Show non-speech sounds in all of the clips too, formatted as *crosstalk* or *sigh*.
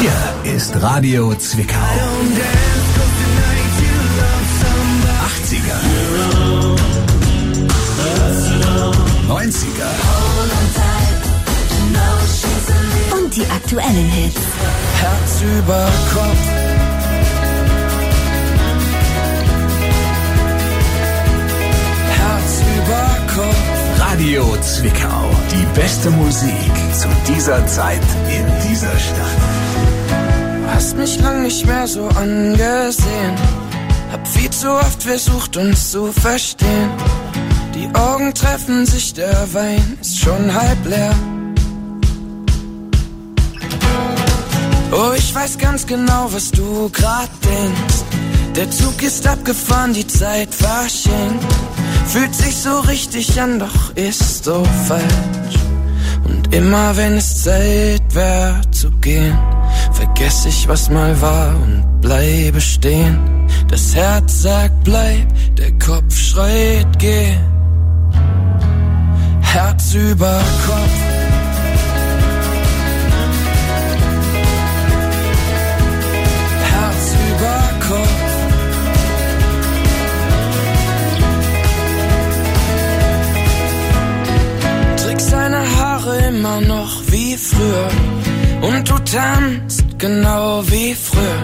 Hier ist Radio Zwickau. 80er. 90er. Und die aktuellen Hits. Herz über Kopf. Radio Zwickau. Die beste Musik zu dieser Zeit in dieser Stadt. Hast mich lang nicht mehr so angesehen. Hab viel zu oft versucht, uns zu verstehen. Die Augen treffen sich, der Wein ist schon halb leer. Oh, ich weiß ganz genau, was du grad denkst. Der Zug ist abgefahren, die Zeit verschenkt. Fühlt sich so richtig an, doch ist so falsch. Und immer wenn es Zeit wäre zu gehen, vergesse ich, was mal war und bleibe stehen. Das Herz sagt bleib, der Kopf schreit geh. Herz über Kopf. Immer noch wie früher. Und du tanzt genau wie früher.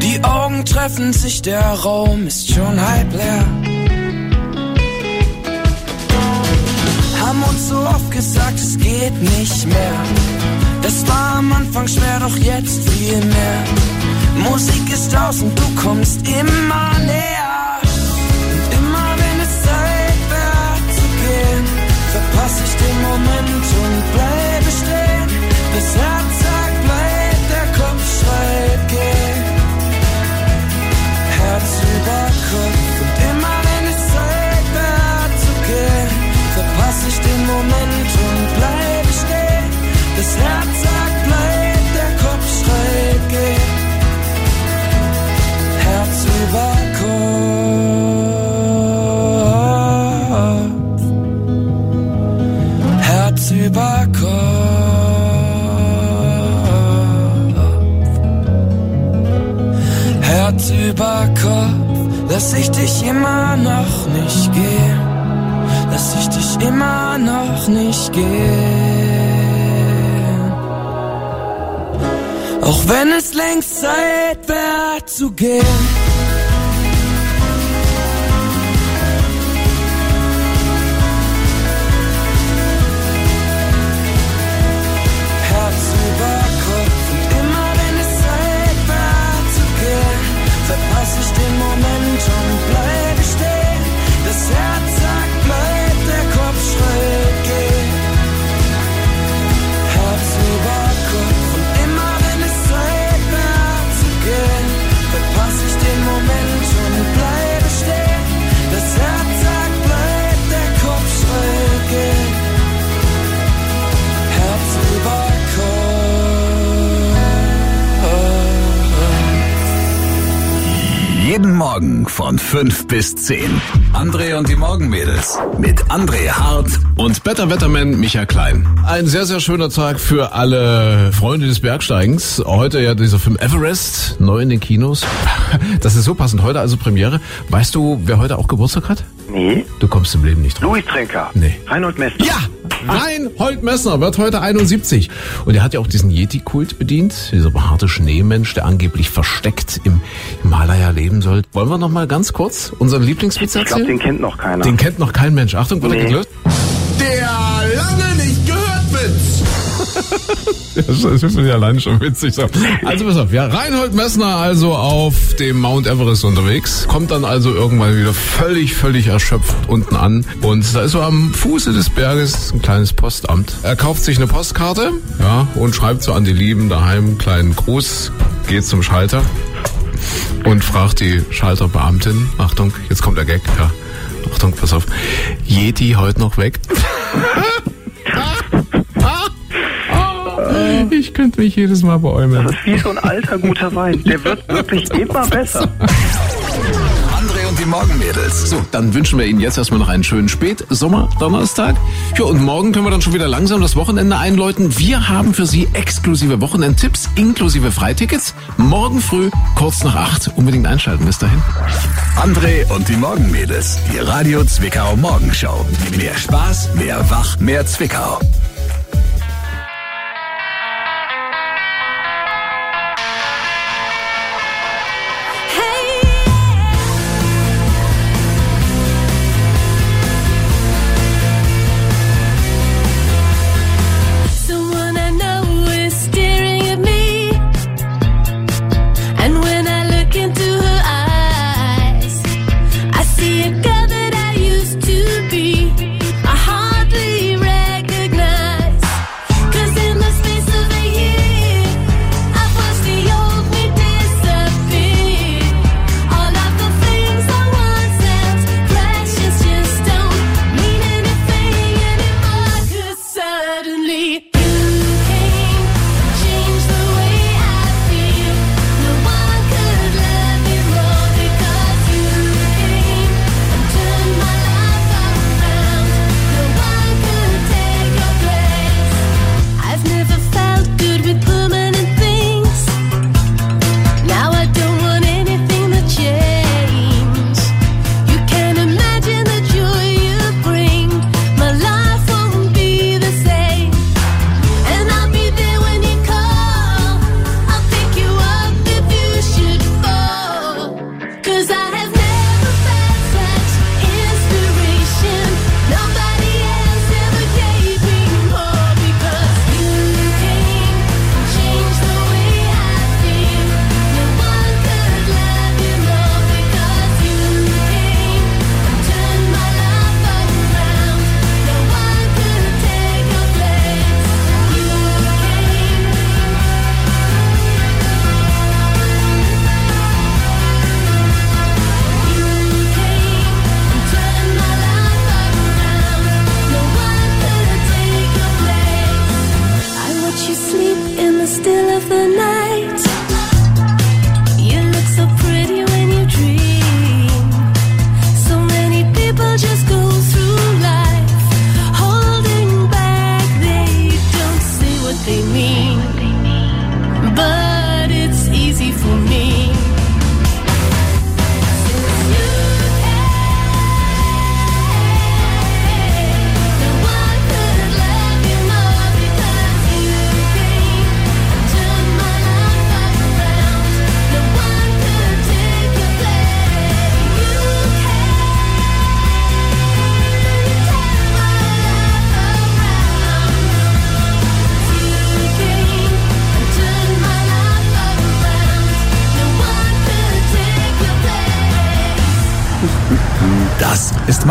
Die Augen treffen sich, der Raum ist schon halb leer. Haben uns so oft gesagt, es geht nicht mehr. Das war am Anfang schwer, doch jetzt viel mehr. Musik ist aus und du kommst immer näher. Verpasse ich den Moment und bleibe stehen. Das Herz sagt bleib, der Kopf schreit geh. Herz über Kopf und immer wenn es Zeit wäre zu gehen, verpasse ich den Moment Herz über Kopf. Lass ich dich immer noch nicht gehen. Lass ich dich immer noch nicht gehen. Auch wenn es längst Zeit wäre zu gehen. Morgen von 5 bis 10. André und die Morgenmädels. Mit André Hart Und Better Wetterman Michael Klein. Ein sehr, sehr schöner Tag für alle Freunde des Bergsteigens. Heute ja dieser Film Everest, neu in den Kinos. *laughs* Das ist so passend. Heute also Premiere. Weißt du, wer heute auch Geburtstag hat? Nee. Du kommst im Leben nicht drauf. Louis Trenker. Nee. Reinhold Messner. Ja! Reinhold Messner wird heute 71. Und er hat ja auch diesen Yeti-Kult bedient. Dieser behaarte Schneemensch, der angeblich versteckt im Himalaya leben soll. Wollen wir noch mal ganz kurz unseren Lieblingswitz Ich glaube, erzählen? den kennt noch keiner. Den kennt noch kein Mensch. Achtung, wird er Nee. gelöst? Das ist ja alleine schon witzig. So. Also pass auf, ja, Reinhold Messner also auf dem Mount Everest unterwegs, kommt dann also irgendwann wieder völlig, völlig erschöpft unten an und da ist so am Fuße des Berges ein kleines Postamt. Er kauft sich eine Postkarte, ja, und schreibt so an die Lieben daheim einen kleinen Gruß, geht zum Schalter und fragt die Schalterbeamtin, Achtung, jetzt kommt der Gag, ja, Achtung, pass auf, Yeti heute noch weg? *laughs* Ich könnte mich jedes Mal beäumeln. Das ist wie so ein alter guter Wein. Der wird wirklich *laughs* immer besser. André und die die Morgenmädels. So, dann wünschen wir Ihnen jetzt erstmal noch einen schönen Spätsommer-Donnerstag. Ja, und morgen können wir dann schon wieder langsam das Wochenende einläuten. Wir haben für Sie exklusive Wochenendtipps inklusive Freitickets. Morgen früh, kurz nach acht. Unbedingt einschalten. Bis dahin. André und die Morgenmädels. Die Radio Zwickau Morgenshow. Mehr Spaß, mehr Wach, mehr Zwickau.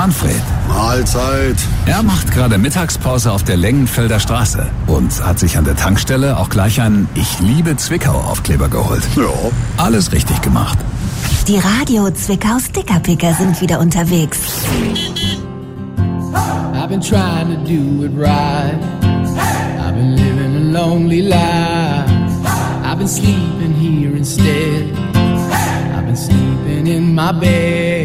Manfred. Mahlzeit. Er macht gerade Mittagspause auf der Lengenfelder Straße und hat sich an der Tankstelle auch gleich einen Ich liebe Zwickau Aufkleber geholt. Ja. Alles richtig gemacht. Die Radio Zwickau Stickerpicker sind wieder unterwegs. I've been trying to do it right. I've been living a lonely life. I've been sleeping here instead. I've been sleeping in my bed.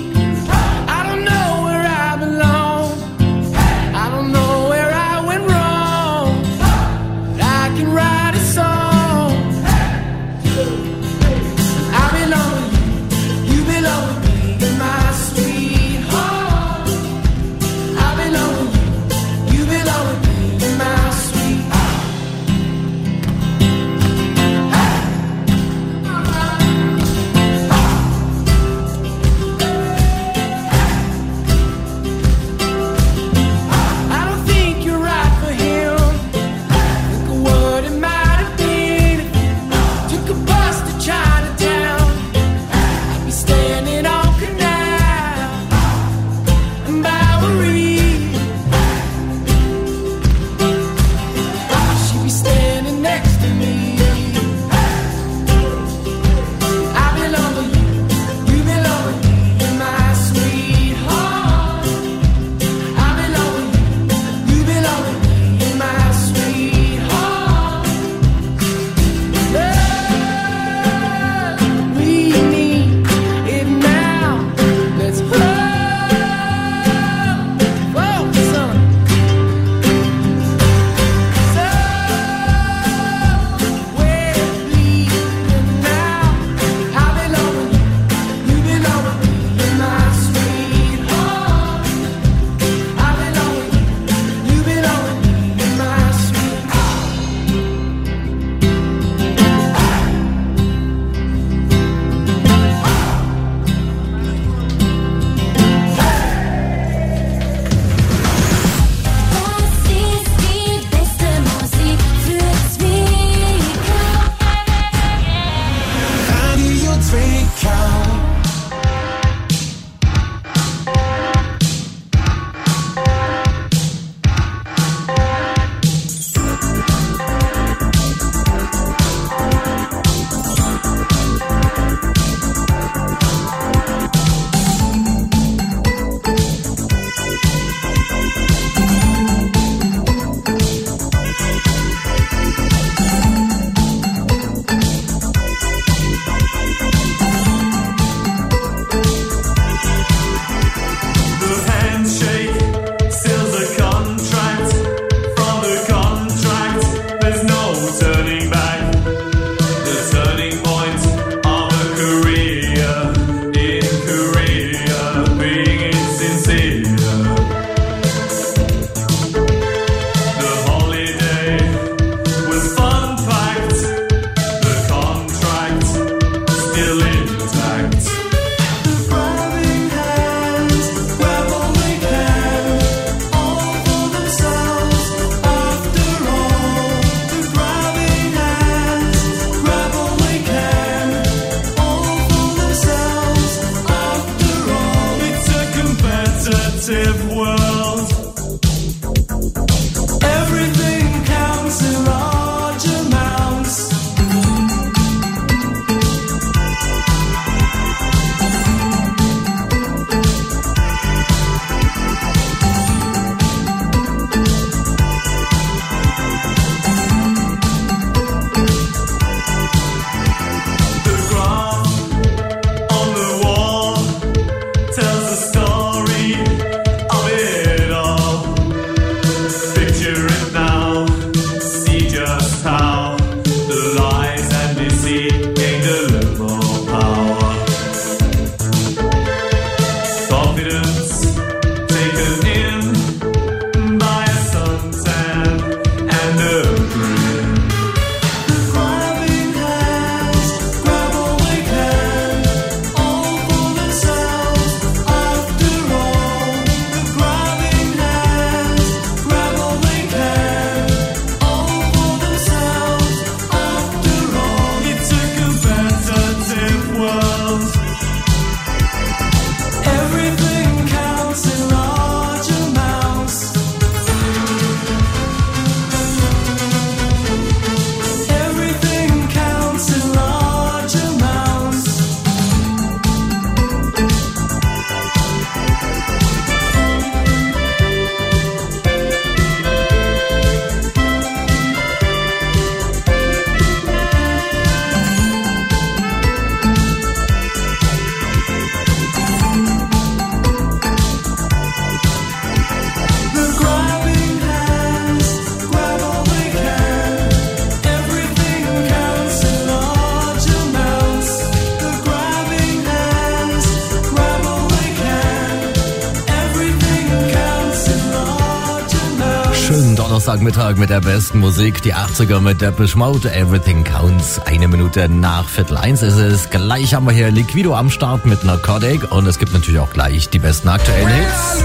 Donnerstagmittag mit der besten Musik. Die 80er mit Depeche Mode, Everything Counts. Eine Minute nach Viertel eins ist es. Gleich haben wir hier Liquido am Start mit Narcotic. Und es gibt natürlich auch gleich die besten aktuellen Hits.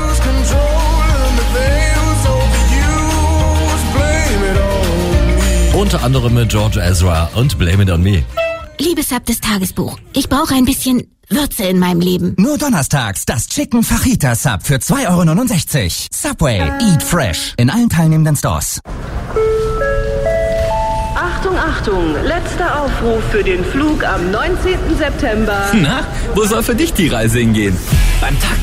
Unter anderem mit George Ezra und Blame It On Me. Liebes Sub des Tagesbuch, ich brauche ein bisschen Würze in meinem Leben. Nur donnerstags das Chicken Fajita Sub für 2,69 Euro. Subway, eat fresh. In allen teilnehmenden Stores. Achtung, Achtung, letzter Aufruf für den Flug am 19. September. Na, wo soll für dich die Reise hingehen?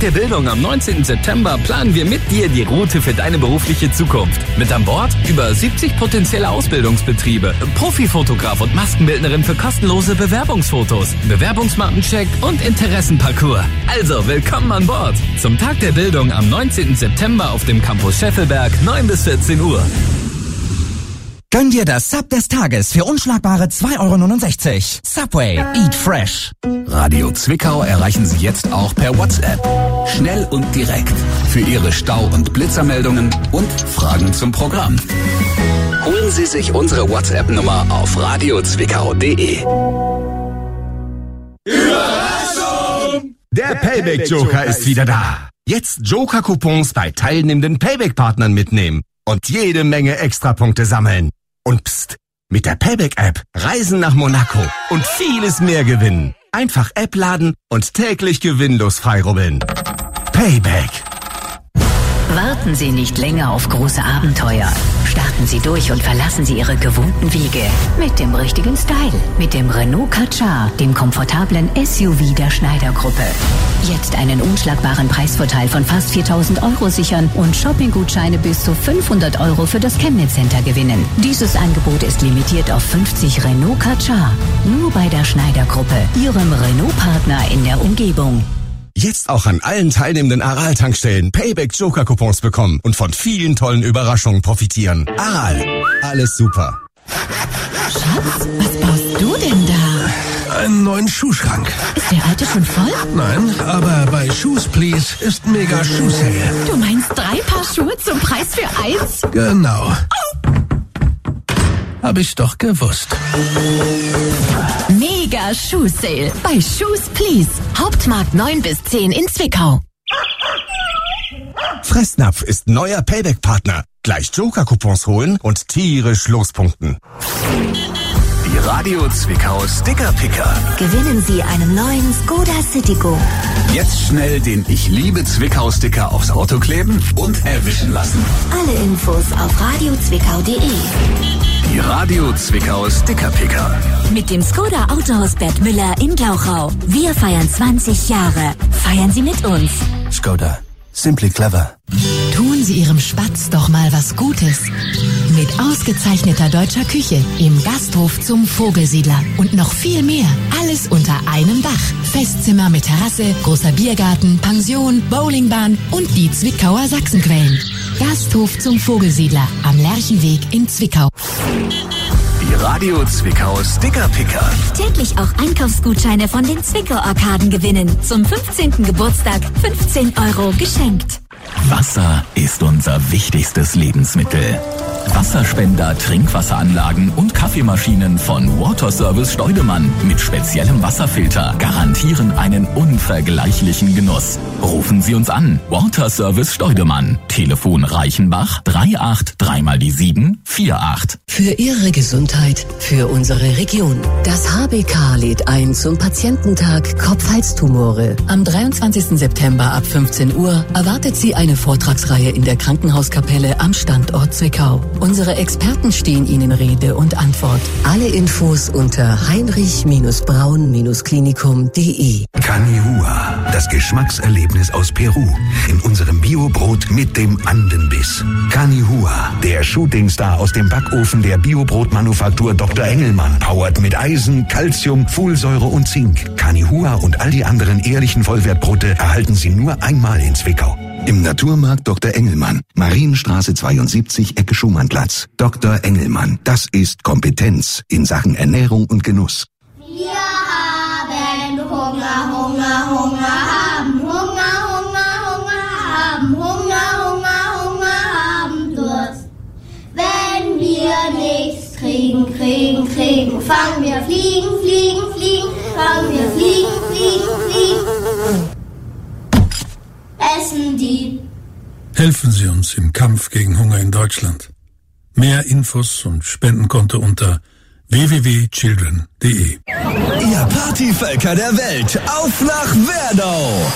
Der Bildung am 19. September planen wir mit dir die Route für deine berufliche Zukunft. Mit an Bord über 70 potenzielle Ausbildungsbetriebe, Profifotograf und Maskenbildnerin für kostenlose Bewerbungsfotos, Bewerbungsmappencheck und Interessenparcours. Also, willkommen an Bord. Zum Tag der Bildung am 19. September auf dem Campus Scheffelberg, 9 bis 14 Uhr. Gönn dir das Sub des Tages für unschlagbare 2,69 Euro. Subway, eat fresh. Radio Zwickau erreichen Sie jetzt auch per WhatsApp. Schnell und direkt. Für Ihre Stau- und Blitzermeldungen und Fragen zum Programm. Holen Sie sich unsere WhatsApp-Nummer auf radiozwickau.de. Der Payback Joker ist wieder da. Jetzt Joker-Coupons bei teilnehmenden Payback-Partnern mitnehmen und jede Menge Extrapunkte sammeln. Und pst, mit der Payback-App Reisen nach Monaco und vieles mehr gewinnen. Einfach App laden und täglich gewinnlos freirubbeln. Payback. Warten Sie nicht länger auf große Abenteuer. Starten Sie durch und verlassen Sie Ihre gewohnten Wege. Mit dem richtigen Style. Mit dem Renault Kadjar, dem komfortablen SUV der Schneider-Gruppe. Jetzt einen unschlagbaren Preisvorteil von fast 4000 Euro sichern und Shoppinggutscheine bis zu 500 Euro für das Chemnitz Center gewinnen. Dieses Angebot ist limitiert auf 50 Renault Kadjar. Nur bei der Schneider-Gruppe, Ihrem Renault-Partner in der Umgebung. Jetzt auch an allen teilnehmenden Aral-Tankstellen Payback Joker-Coupons bekommen und von vielen tollen Überraschungen profitieren. Aral, alles super. Schatz, was baust du denn da? Einen neuen Schuhschrank. Ist der alte schon voll? Nein, aber bei Shoes Please ist mega Schuhsale. Du meinst drei Paar Schuhe zum Preis für eins? Genau. Hab ich doch gewusst. Mega Schuh-Sale bei Shoes Please. Hauptmarkt 9 bis 10 in Zwickau. Fressnapf ist neuer Payback-Partner. Gleich Joker-Coupons holen und tierisch lospunkten. Die Radio Zwickau Sticker-Picker. Gewinnen Sie einen neuen Skoda Citigo. Jetzt schnell den Ich liebe Zwickau-Sticker aufs Auto kleben und erwischen lassen. Alle Infos auf radiozwickau.de. Die Radio Zwickau Sticker-Picker. Mit dem Skoda Autohaus Bert Müller in Glauchau. Wir feiern 20 Jahre. Feiern Sie mit uns. Skoda. Simply clever. Tun Sie Ihrem Spatz doch mal was Gutes. Mit ausgezeichneter deutscher Küche im Gasthof zum Vogelsiedler und noch viel mehr. Alles unter einem Dach. Festzimmer mit Terrasse, großer Biergarten, Pension, Bowlingbahn und die Zwickauer Sachsenquellen. Gasthof zum Vogelsiedler am Lerchenweg in Zwickau. Die Radio Zwickau Stickerpicker. Täglich auch Einkaufsgutscheine von den Zwickau-Arkaden gewinnen. Zum 15. Geburtstag 15 Euro geschenkt. Wasser ist unser wichtigstes Lebensmittel. Wasserspender, Trinkwasseranlagen und Kaffeemaschinen von Water Service Steudemann mit speziellem Wasserfilter garantieren einen unvergleichlichen Genuss. Rufen Sie uns an. Water Service Steudemann. Telefon Reichenbach 38 3 mal die 7 48. Für Ihre Gesundheit, für unsere Region. Das HBK lädt ein zum Patiententag Kopf-Hals-Tumore. Am 23. September ab 15 Uhr erwartet Sie eine Vortragsreihe in der Krankenhauskapelle am Standort Zwickau. Unsere Experten stehen Ihnen Rede und Antwort. Alle Infos unter heinrich-braun-klinikum.de. Kanihua, das Geschmackserlebnis aus Peru. In unserem Biobrot mit dem Andenbiss. Kanihua, der Shootingstar aus dem Backofen der Biobrotmanufaktur Dr. Engelmann. Powert mit Eisen, Calcium, Folsäure und Zink. Kanihua und all die anderen ehrlichen Vollwertbrote erhalten Sie nur einmal in Zwickau. Im Naturmarkt Dr. Engelmann, Marienstraße 72, Ecke Schumannplatz. Dr. Engelmann, das ist Kompetenz in Sachen Ernährung und Genuss. Wir haben Hunger, Hunger, Hunger, haben Hunger, Hunger, Hunger, haben Hunger, Hunger, Hunger, haben Durst. Wenn wir nichts kriegen, kriegen, kriegen, fangen wir fliegen, fliegen, fliegen, fangen wir fliegen, fliegen, fliegen. Essen die Helfen Sie uns im Kampf gegen Hunger in Deutschland. Mehr Infos und Spendenkonto unter www.children.de. Ihr Partyvölker der Welt, auf nach Werdau!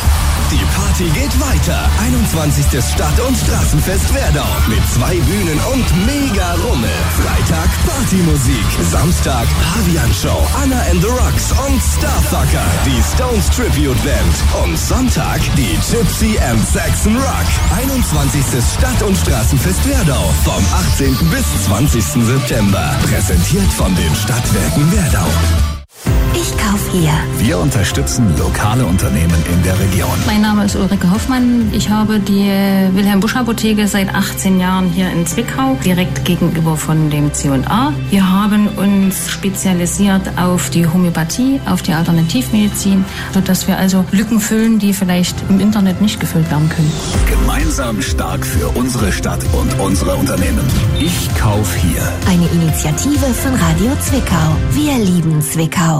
Die Party geht weiter. 21. Stadt- und Straßenfest Werdau. Mit zwei Bühnen und mega Rummel. Freitag Partymusik. Samstag Pavian-Show. Anna and the Rocks und Starfucker. Die Stones Tribute Band. Und Sonntag die Gypsy and Saxon Rock. 21. Stadt- und Straßenfest Werdau. Vom 18. bis 20. September. Präsentiert von den Stadtwerken Werdau. Ich kauf hier. Wir unterstützen lokale Unternehmen in der Region. Mein Name ist Ulrike Hoffmann. Ich habe die Wilhelm Busch Apotheke seit 18 Jahren hier in Zwickau, direkt gegenüber von dem C&A. Wir haben uns spezialisiert auf die Homöopathie, auf die Alternativmedizin, sodass wir also Lücken füllen, die vielleicht im Internet nicht gefüllt werden können. Gemeinsam stark für unsere Stadt und unsere Unternehmen. Ich kauf hier. Eine Initiative von Radio Zwickau. Wir lieben Zwickau.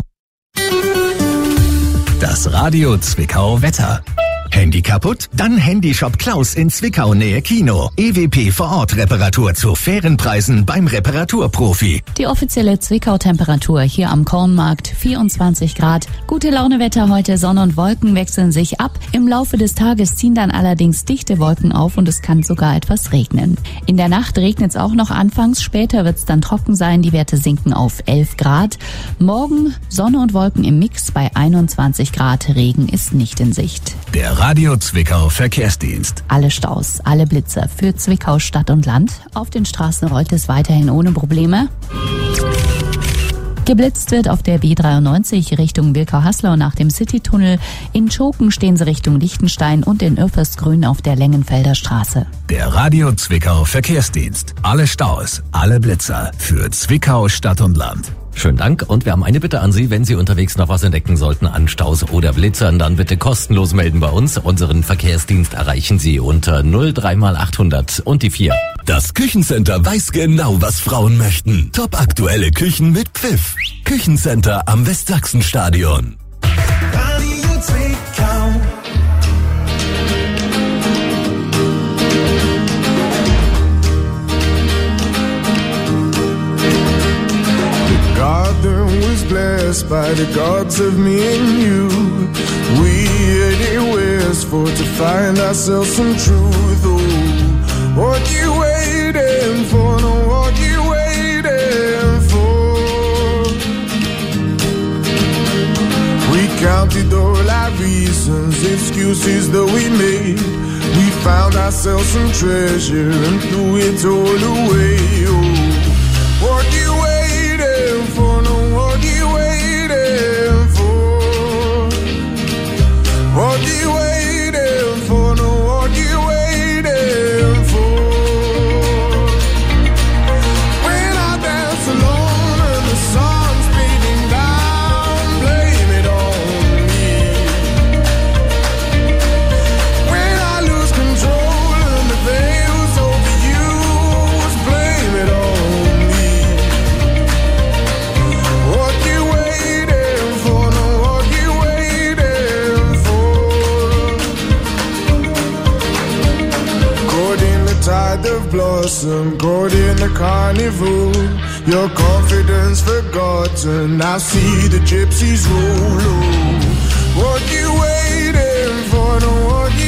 Das Radio Zwickau Wetter. Handy kaputt? Dann Handyshop Klaus in Zwickau Nähe Kino. EWP vor Ort Reparatur zu fairen Preisen beim Reparaturprofi. Die offizielle Zwickau-Temperatur hier am Kornmarkt 24 Grad. Gute Launewetter heute, Sonne und Wolken wechseln sich ab. Im Laufe des Tages ziehen dann allerdings dichte Wolken auf und es kann sogar etwas regnen. In der Nacht regnet es auch noch anfangs, später wird es dann trocken sein. Die Werte sinken auf 11 Grad. Morgen Sonne und Wolken im Mix bei 21 Grad. Regen ist nicht in Sicht. Der Radio Zwickau Verkehrsdienst. Alle Staus, alle Blitzer für Zwickau Stadt und Land. Auf den Straßen rollt es weiterhin ohne Probleme. Geblitzt wird auf der B93 Richtung Wilkau-Haslau nach dem Citytunnel. In Schoken stehen sie Richtung Liechtenstein und in Irfersgrün auf der Längenfelder Straße. Der Radio Zwickau Verkehrsdienst. Alle Staus, alle Blitzer für Zwickau Stadt und Land. Schönen Dank und wir haben eine Bitte an Sie, wenn Sie unterwegs noch was entdecken sollten an Staus oder Blitzern, dann bitte kostenlos melden bei uns. Unseren Verkehrsdienst erreichen Sie unter 03 mal 800 und die 4. Das Küchencenter weiß genau, was Frauen möchten. Top aktuelle Küchen mit Pfiff. Küchencenter am Westsachsenstadion. The garden was blessed by the gods of me and you. We west for to find ourselves some truth. Oh, what you waiting for? No, what you waiting for? We counted all our reasons, excuses that we made. We found ourselves some treasure and threw it all away. Oh, what you waiting What you of blossom, caught in the carnival. Your confidence forgotten, I see the gypsies roll. What you waiting for? No, what you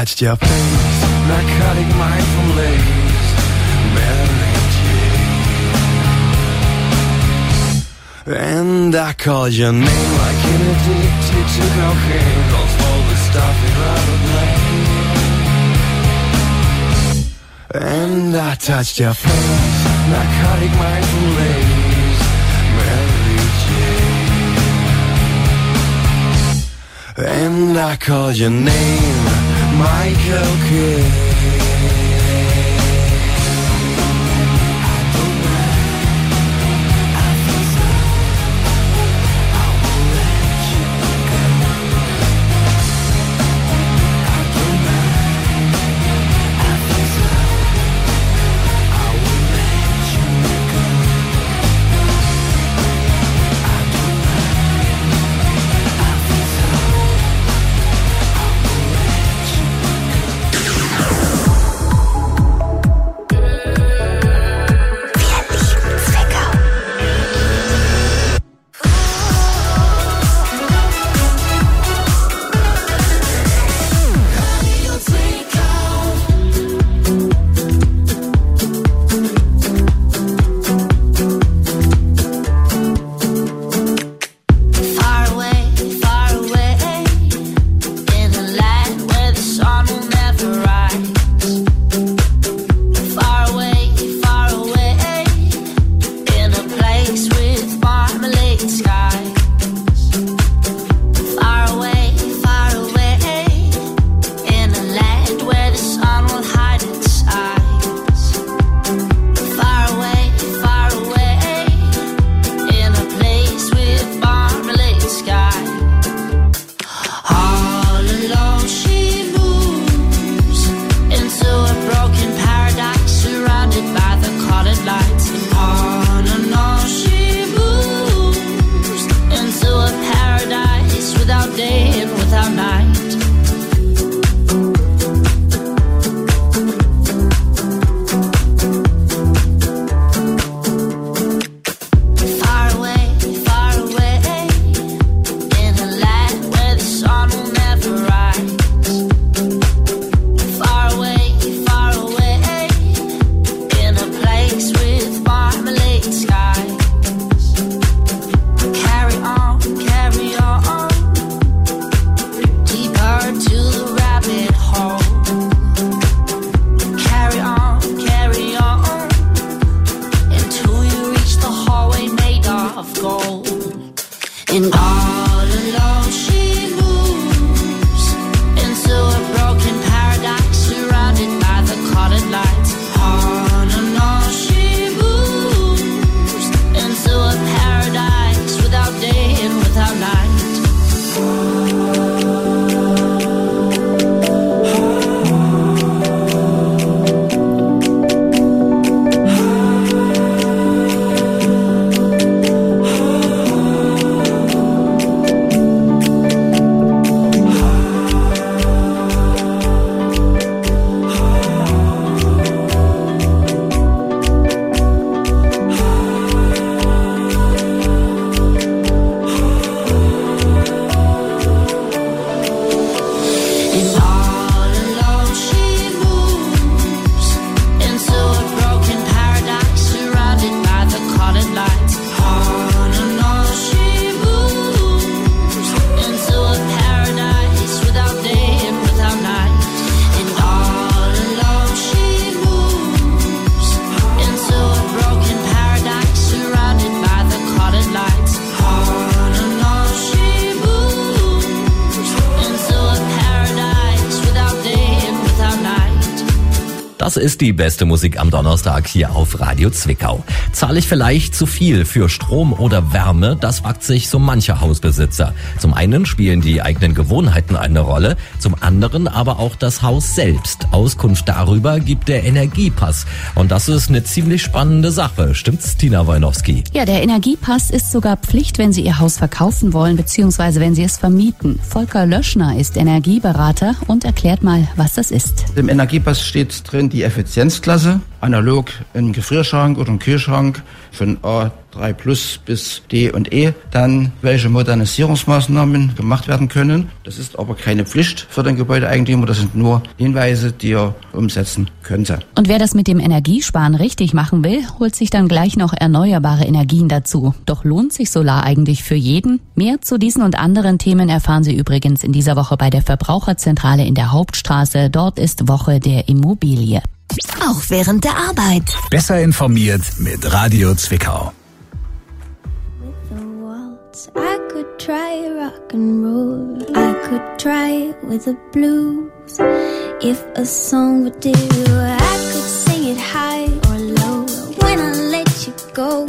Touched Your Face. Narcotic mind from lace, Mary Jane. And I call your name like an addicted to cocaine. Calls all the stuff in rubber blade. And I touched your face, narcotic mind from lace, Mary Jane. And I called your name Michael Kidd. Die beste Musik am Donnerstag hier auf Radio Zwickau. Zahle ich vielleicht zu viel für Strom oder Wärme? Das fragt sich so mancher Hausbesitzer. Zum einen spielen die eigenen Gewohnheiten eine Rolle, zum anderen aber auch das Haus selbst. Auskunft darüber gibt der Energiepass. Und das ist eine ziemlich spannende Sache. Stimmt's, Tina Wojnowski? Ja, der Energiepass ist sogar Pflicht, wenn Sie Ihr Haus verkaufen wollen, beziehungsweise wenn Sie es vermieten. Volker Löschner ist Energieberater und erklärt mal, was das ist. Im Energiepass steht drin die Effizienzklasse, analog ein Gefrierschrank oder ein Kühlschrank von A3 Plus bis D und E, dann welche Modernisierungsmaßnahmen gemacht werden können. Das ist aber keine Pflicht für den Gebäudeeigentümer, das sind nur Hinweise, die er umsetzen könnte. Und wer das mit dem Energiesparen richtig machen will, holt sich dann gleich noch erneuerbare Energien dazu. Doch lohnt sich Solar eigentlich für jeden? Mehr zu diesen und anderen Themen erfahren Sie übrigens in dieser Woche bei der Verbraucherzentrale in der Hauptstraße. Dort ist Woche der Immobilie. Auch während der Arbeit. Besser informiert mit Radio Zwickau. I could try rock and roll. I could try it with the blues. If a song would do, I could sing it high or low. When I let you go,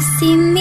seem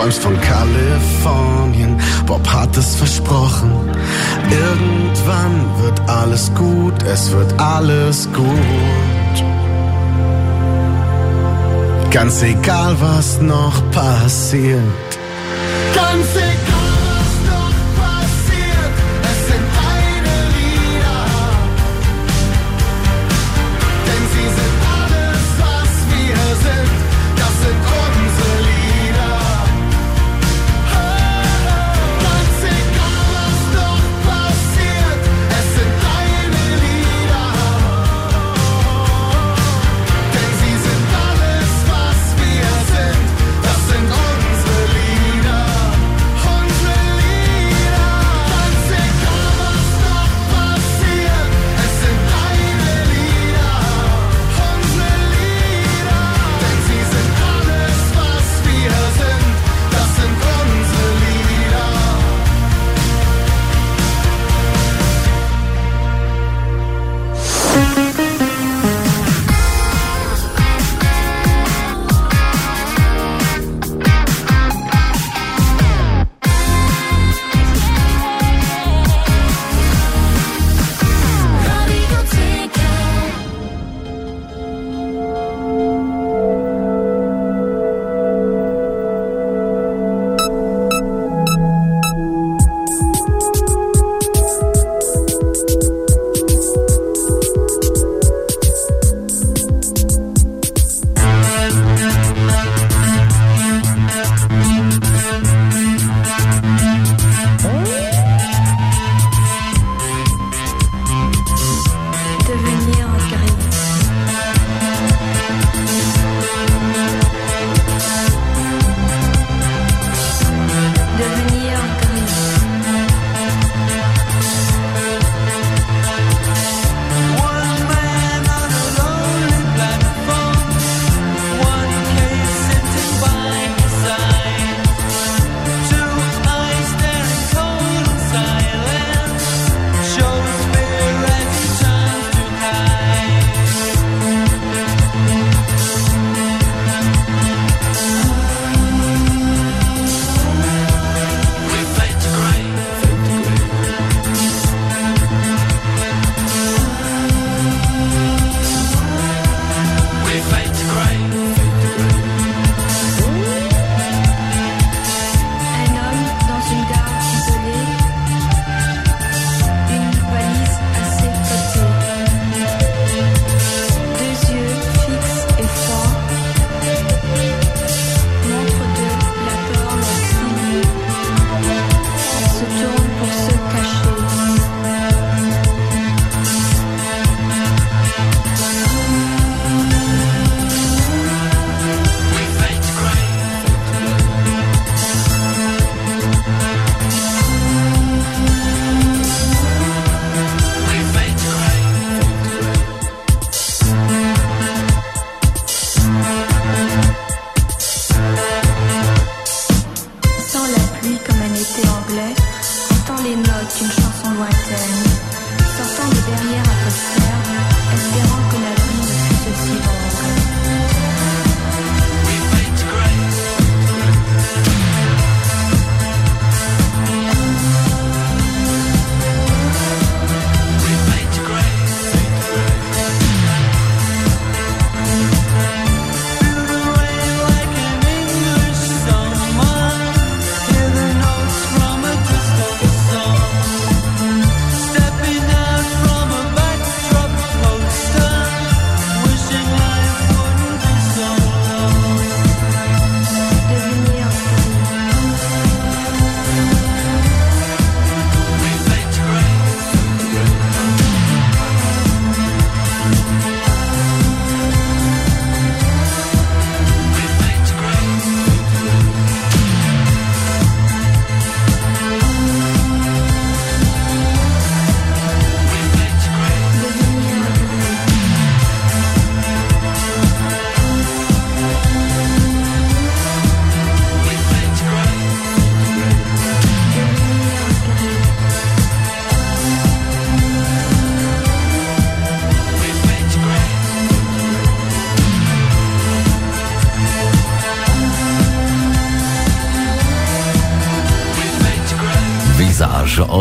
träumst von Kalifornien. Bob hat es versprochen. Irgendwann wird alles gut, es wird alles gut. Ganz egal, was noch passiert. Ganz egal.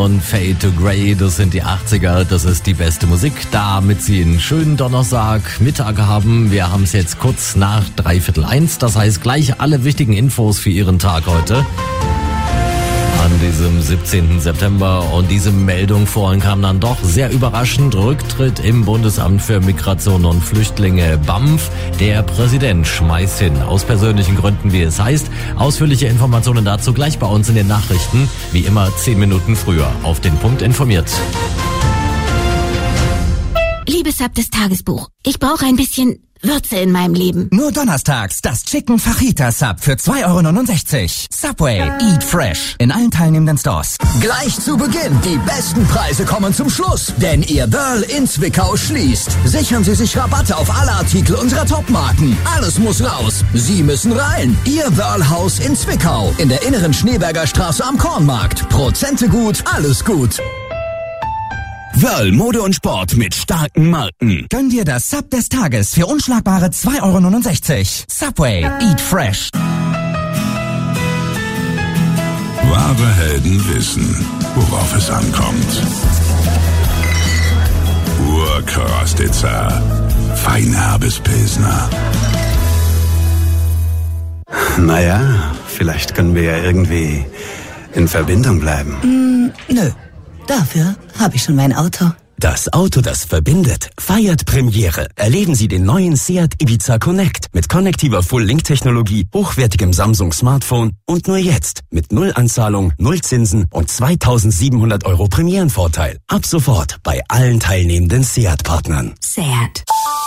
Und Fade to Grey, das sind die 80er, das ist die beste Musik, damit Sie einen schönen Donnerstag Mittag haben. Wir haben es jetzt kurz nach dreiviertel eins, das heißt gleich alle wichtigen Infos für Ihren Tag heute. Diesem 17. September und diese Meldung vorhin kam dann doch sehr überraschend. Rücktritt im Bundesamt für Migration und Flüchtlinge BAMF. Der Präsident schmeißt hin. Aus persönlichen Gründen, wie es heißt. Ausführliche Informationen dazu gleich bei uns in den Nachrichten. Wie immer zehn Minuten früher. Auf den Punkt informiert. Liebes Sub des Tagesbuch, ich brauche ein bisschen Würze in meinem Leben. Nur donnerstags das Chicken Fajita Sub für 2,69 Euro. Subway, eat fresh. In allen teilnehmenden Stores. Gleich zu Beginn, die besten Preise kommen zum Schluss, denn Ihr Wörl in Zwickau schließt. Sichern Sie sich Rabatte auf alle Artikel unserer Topmarken. Alles muss raus. Sie müssen rein. Ihr Wörlhaus in Zwickau, in der inneren Schneeberger Straße am Kornmarkt. Prozente gut, alles gut. Wörl Mode und Sport mit starken Marken. Gönn dir das Sub des Tages für unschlagbare 2,69 Euro. Subway, eat fresh. Wahre Helden wissen, worauf es ankommt. Urkrastitzer. Feinherbes Pilsner. Naja, vielleicht können wir ja irgendwie in Verbindung bleiben. Mm, nö. Dafür habe ich schon mein Auto. Das Auto, das verbindet, feiert Premiere. Erleben Sie den neuen Seat Ibiza Connect mit konnektiver Full-Link-Technologie, hochwertigem Samsung Smartphone und nur jetzt mit Null Anzahlung, Null Zinsen und 2700 Euro Premierenvorteil. Ab sofort bei allen teilnehmenden Seat-Partnern. Seat.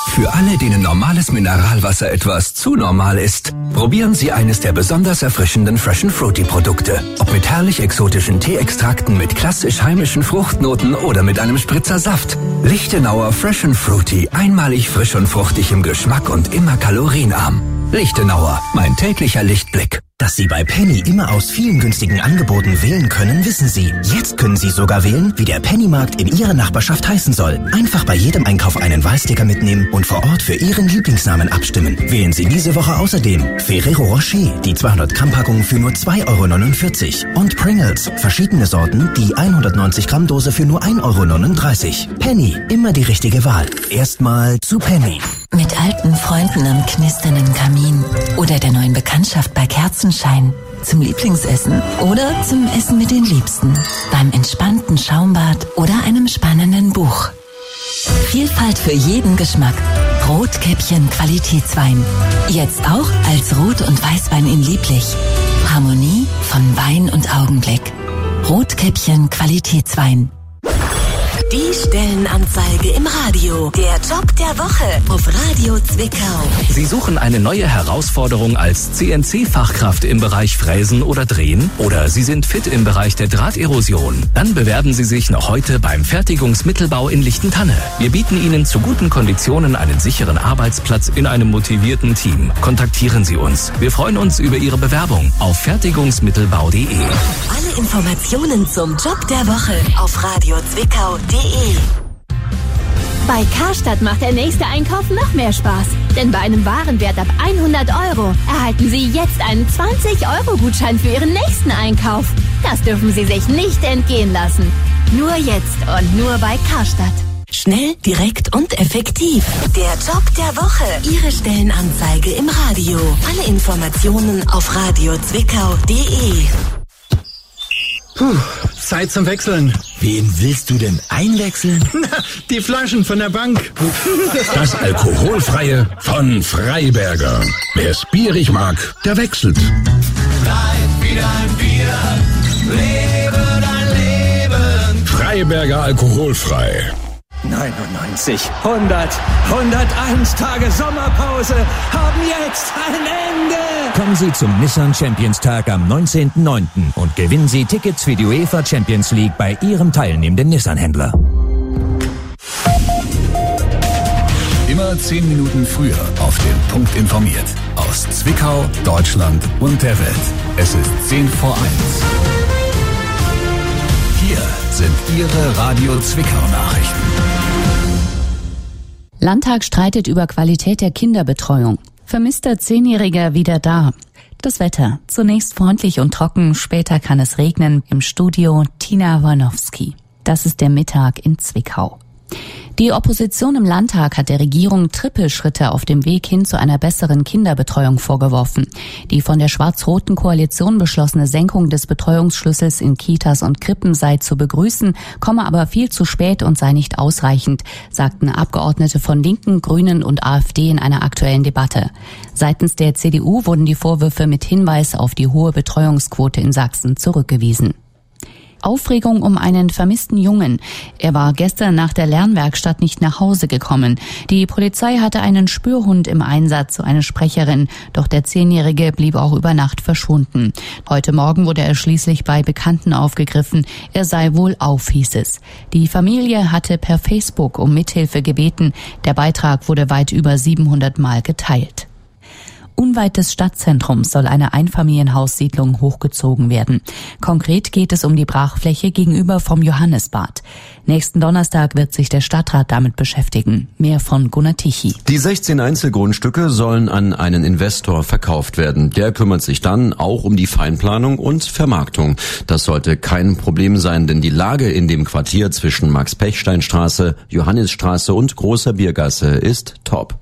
Für alle, denen normales Mineralwasser etwas zu normal ist, probieren Sie eines der besonders erfrischenden Fresh and Fruity Produkte. Ob mit herrlich exotischen Teeextrakten mit klassisch heimischen Fruchtnoten oder mit einem Spritzer Saft. Lichtenauer Fresh and Fruity, einmalig frisch und fruchtig im Geschmack und immer kalorienarm. Lichtenauer, mein täglicher Lichtblick. Dass Sie bei Penny immer aus vielen günstigen Angeboten wählen können, wissen Sie. Jetzt können Sie sogar wählen, wie der Pennymarkt in Ihrer Nachbarschaft heißen soll. Einfach bei jedem Einkauf einen Wahlsticker mitnehmen und vor Ort für Ihren Lieblingsnamen abstimmen. Wählen Sie diese Woche außerdem Ferrero Rocher, die 200 Gramm Packung für nur 2,49 Euro. Und Pringles, verschiedene Sorten, die 190 Gramm Dose für nur 1,39 Euro. Penny, immer die richtige Wahl. Erstmal zu Penny. Mit alten Freunden am knisternden Kamin oder der neuen Bekanntschaft bei Kerzenschein. Zum Lieblingsessen oder zum Essen mit den Liebsten. Beim entspannten Schaumbad oder einem spannenden Buch. Vielfalt für jeden Geschmack. Rotkäppchen Qualitätswein. Jetzt auch als Rot- und Weißwein in lieblich. Harmonie von Wein und Augenblick. Rotkäppchen Qualitätswein. Die Stellenanzeige im Radio. Der Job der Woche auf Radio Zwickau. Sie suchen eine neue Herausforderung als CNC-Fachkraft im Bereich Fräsen oder Drehen? Oder Sie sind fit im Bereich der Drahterosion? Dann bewerben Sie sich noch heute beim Fertigungsmittelbau in Lichtentanne. Wir bieten Ihnen zu guten Konditionen einen sicheren Arbeitsplatz in einem motivierten Team. Kontaktieren Sie uns. Wir freuen uns über Ihre Bewerbung auf fertigungsmittelbau.de. Alle Informationen zum Job der Woche auf Bei Karstadt macht der nächste Einkauf noch mehr Spaß. Denn bei einem Warenwert ab 100 Euro erhalten Sie jetzt einen 20-Euro-Gutschein für Ihren nächsten Einkauf. Das dürfen Sie sich nicht entgehen lassen. Nur jetzt und nur bei Karstadt. Schnell, direkt und effektiv. Der Job der Woche. Ihre Stellenanzeige im Radio. Alle Informationen auf radiozwickau.de. Puh, Zeit zum Wechseln. Wen willst du denn einwechseln? *laughs* Die Flaschen von der Bank. *laughs* Das Alkoholfreie von Freiberger. Wer es bierig mag, der wechselt. Bleib wieder ein Bier, lebe dein Leben. Freiberger alkoholfrei. 99, 100, 101 Tage Sommerpause haben jetzt ein Ende. Kommen Sie zum Nissan Champions Tag am 19.09. und gewinnen Sie Tickets für die UEFA Champions League bei Ihrem teilnehmenden Nissan-Händler. Immer zehn Minuten früher auf den Punkt informiert. Aus Zwickau, Deutschland und der Welt. Es ist 10 vor 1. Hier sind Ihre Radio Zwickau Nachrichten. Landtag streitet über Qualität der Kinderbetreuung. Vermisster Zehnjähriger wieder da. Das Wetter. Zunächst freundlich und trocken, später kann es regnen. Im Studio Tina Warnowski. Das ist der Mittag in Zwickau. Die Opposition im Landtag hat der Regierung Trippelschritte auf dem Weg hin zu einer besseren Kinderbetreuung vorgeworfen. Die von der schwarz-roten Koalition beschlossene Senkung des Betreuungsschlüssels in Kitas und Krippen sei zu begrüßen, komme aber viel zu spät und sei nicht ausreichend, sagten Abgeordnete von Linken, Grünen und AfD in einer aktuellen Debatte. Seitens der CDU wurden die Vorwürfe mit Hinweis auf die hohe Betreuungsquote in Sachsen zurückgewiesen. Aufregung um einen vermissten Jungen. Er war gestern nach der Lernwerkstatt nicht nach Hause gekommen. Die Polizei hatte einen Spürhund im Einsatz, so eine Sprecherin. Doch der Zehnjährige blieb auch über Nacht verschwunden. Heute Morgen wurde er schließlich bei Bekannten aufgegriffen. Er sei wohl auf, hieß es. Die Familie hatte per Facebook um Mithilfe gebeten. Der Beitrag wurde weit über 700 Mal geteilt. Unweit des Stadtzentrums soll eine Einfamilienhaussiedlung hochgezogen werden. Konkret geht es um die Brachfläche gegenüber vom Johannesbad. Nächsten Donnerstag wird sich der Stadtrat damit beschäftigen. Mehr von Gunnar Tichy. Die 16 Einzelgrundstücke sollen an einen Investor verkauft werden. Der kümmert sich dann auch um die Feinplanung und Vermarktung. Das sollte kein Problem sein, denn die Lage in dem Quartier zwischen Max-Pechstein-Straße, Johannisstraße und Großer Biergasse ist top.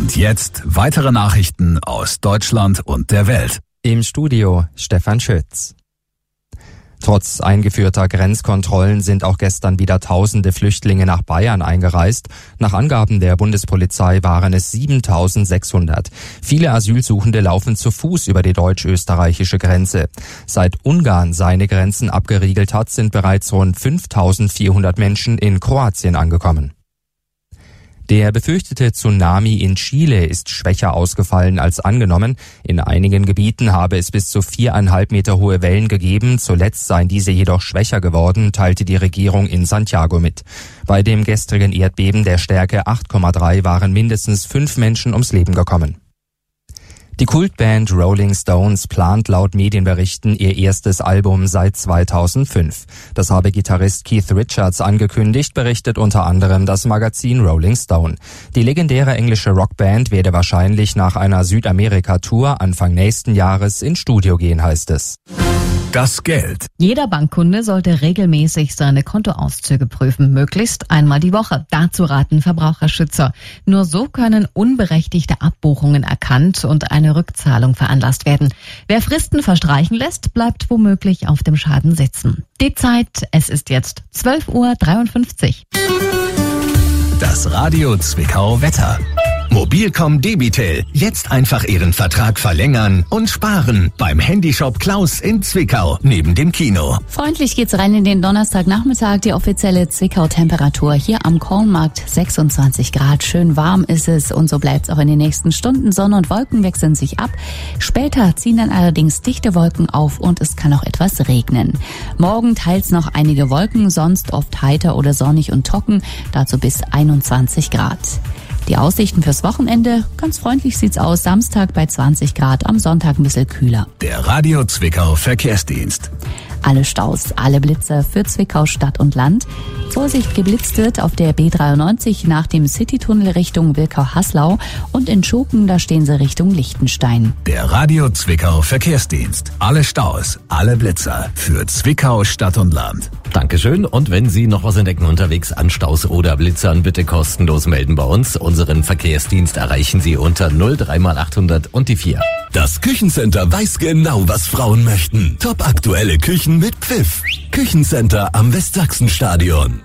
Und jetzt weitere Nachrichten aus Deutschland und der Welt. Im Studio Stefan Schütz. Trotz eingeführter Grenzkontrollen sind auch gestern wieder tausende Flüchtlinge nach Bayern eingereist. Nach Angaben der Bundespolizei waren es 7600. Viele Asylsuchende laufen zu Fuß über die deutsch-österreichische Grenze. Seit Ungarn seine Grenzen abgeriegelt hat, sind bereits rund 5400 Menschen in Kroatien angekommen. Der befürchtete Tsunami in Chile ist schwächer ausgefallen als angenommen. In einigen Gebieten habe es bis zu viereinhalb Meter hohe Wellen gegeben. Zuletzt seien diese jedoch schwächer geworden, teilte die Regierung in Santiago mit. Bei dem gestrigen Erdbeben der Stärke 8,3 waren mindestens fünf Menschen ums Leben gekommen. Die Kultband Rolling Stones plant laut Medienberichten ihr erstes Album seit 2005. Das habe Gitarrist Keith Richards angekündigt, berichtet unter anderem das Magazin Rolling Stone. Die legendäre englische Rockband werde wahrscheinlich nach einer Südamerika-Tour Anfang nächsten Jahres ins Studio gehen, heißt es. Das Geld. Jeder Bankkunde sollte regelmäßig seine Kontoauszüge prüfen, möglichst einmal die Woche. Dazu raten Verbraucherschützer. Nur so können unberechtigte Abbuchungen erkannt und eine Rückzahlung veranlasst werden. Wer Fristen verstreichen lässt, bleibt womöglich auf dem Schaden sitzen. Die Zeit, es ist jetzt 12.53 Uhr. Das Radio Zwickau Wetter. Mobilcom Debitel. Jetzt einfach Ihren Vertrag verlängern und sparen beim Handyshop Klaus in Zwickau neben dem Kino. Freundlich geht's rein in den Donnerstagnachmittag. Die offizielle Zwickau-Temperatur hier am Kornmarkt 26 Grad. Schön warm ist es und so bleibt's auch in den nächsten Stunden. Sonne und Wolken wechseln sich ab. Später ziehen dann allerdings dichte Wolken auf und es kann auch etwas regnen. Morgen teils noch einige Wolken, sonst oft heiter oder sonnig und trocken. Dazu bis 21 Grad. Die Aussichten fürs Wochenende, ganz freundlich sieht's aus. Samstag bei 20 Grad, am Sonntag ein bisschen kühler. Der Radio Zwickau Verkehrsdienst. Alle Staus, alle Blitzer für Zwickau Stadt und Land. Vorsicht geblitzt wird auf der B93 nach dem Citytunnel Richtung Wilkau-Haslau und in Schoken, da stehen sie Richtung Liechtenstein. Der Radio Zwickau Verkehrsdienst. Alle Staus, alle Blitzer für Zwickau Stadt und Land. Dankeschön. Und wenn Sie noch was entdecken unterwegs an Staus oder Blitzern, bitte kostenlos melden bei uns. Unseren Verkehrsdienst erreichen Sie unter 03 mal 800 und die 4. Das Küchencenter weiß genau, was Frauen möchten. Top aktuelle Küchen mit Pfiff. Küchencenter am Westsachsenstadion.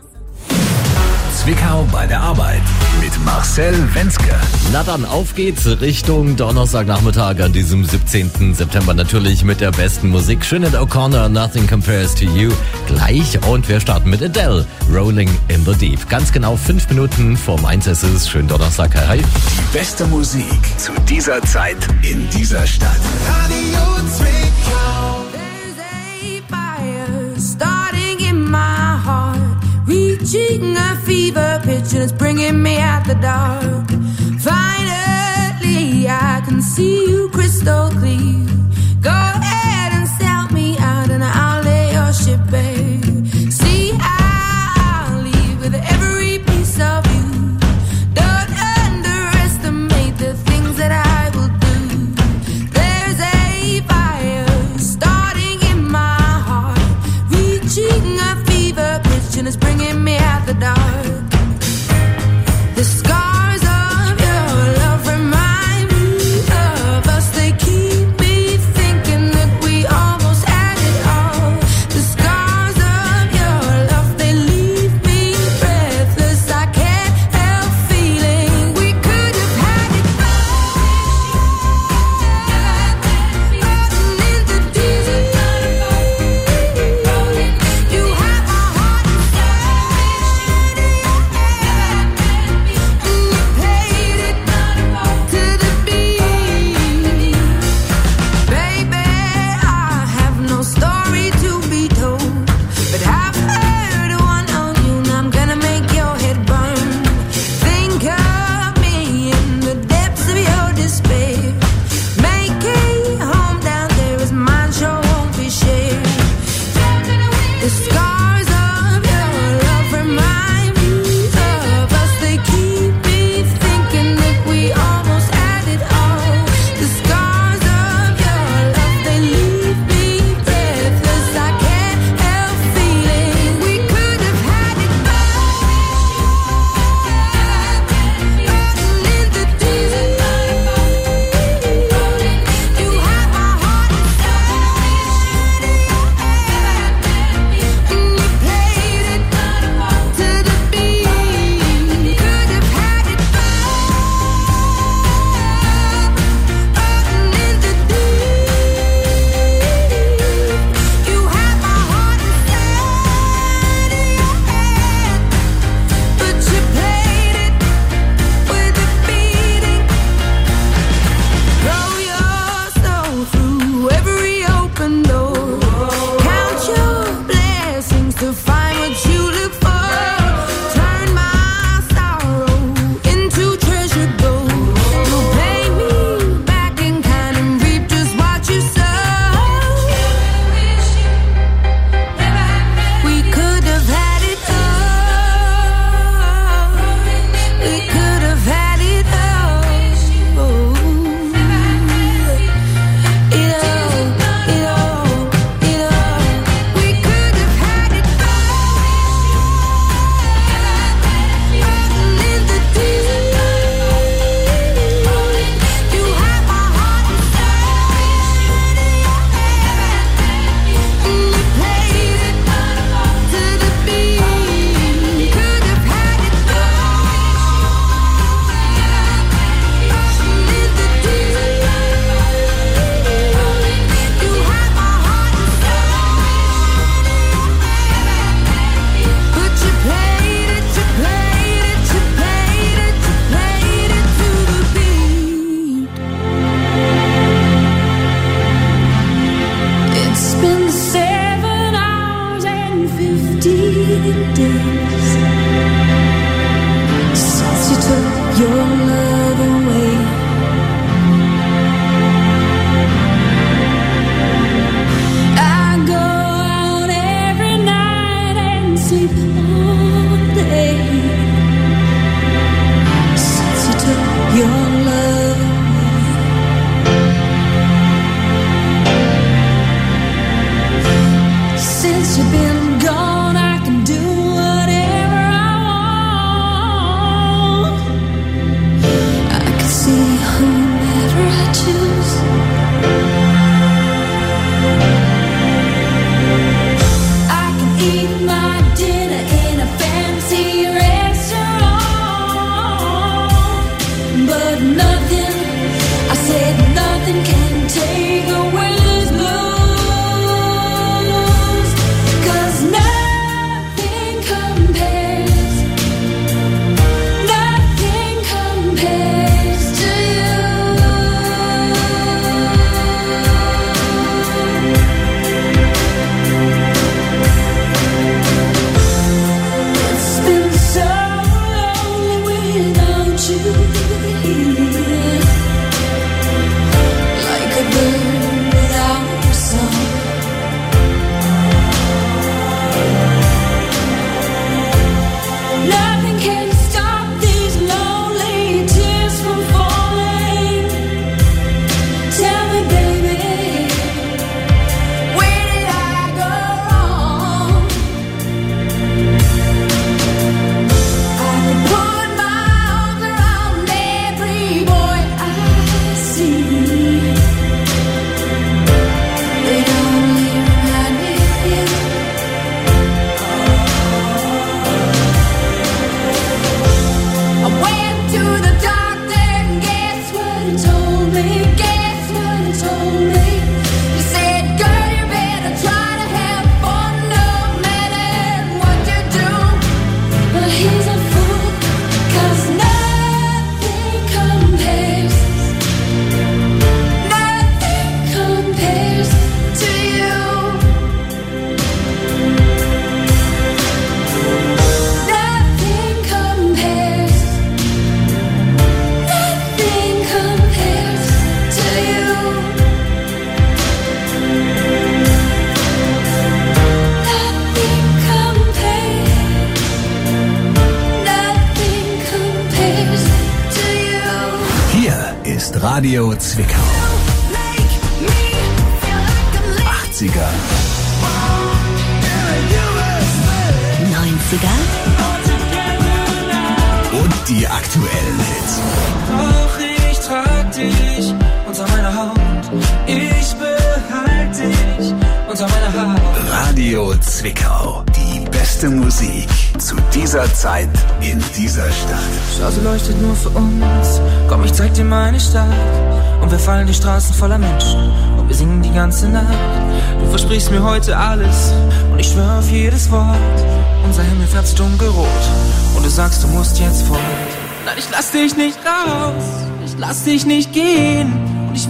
Zwickau bei der Arbeit mit Marcel Wenske. Na dann, auf geht's Richtung Donnerstagnachmittag an diesem 17. September. Natürlich mit der besten Musik. Sinead O'Connor, Nothing Compares to You. Gleich und wir starten mit Adele, Rolling in the Deep. Ganz genau fünf Minuten vor Mainz ist es. Schönen Donnerstag, hi, hi. Die beste Musik zu dieser Zeit in dieser Stadt. Radio Zwickau. Reaching a fever pitch and it's bringing me out the dark. Finally, I can see you crystal clear.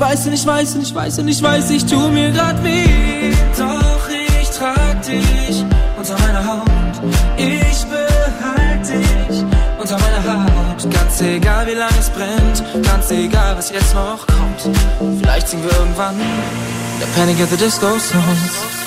Weiß und ich weiß und ich weiß und ich weiß, ich tu mir grad weh. Doch ich trag dich unter meiner Haut. Ich behalte dich unter meiner Haut. Ganz egal, wie lange es brennt. Ganz egal, was jetzt noch kommt. Vielleicht singen wir irgendwann der Panic at the Disco Songs.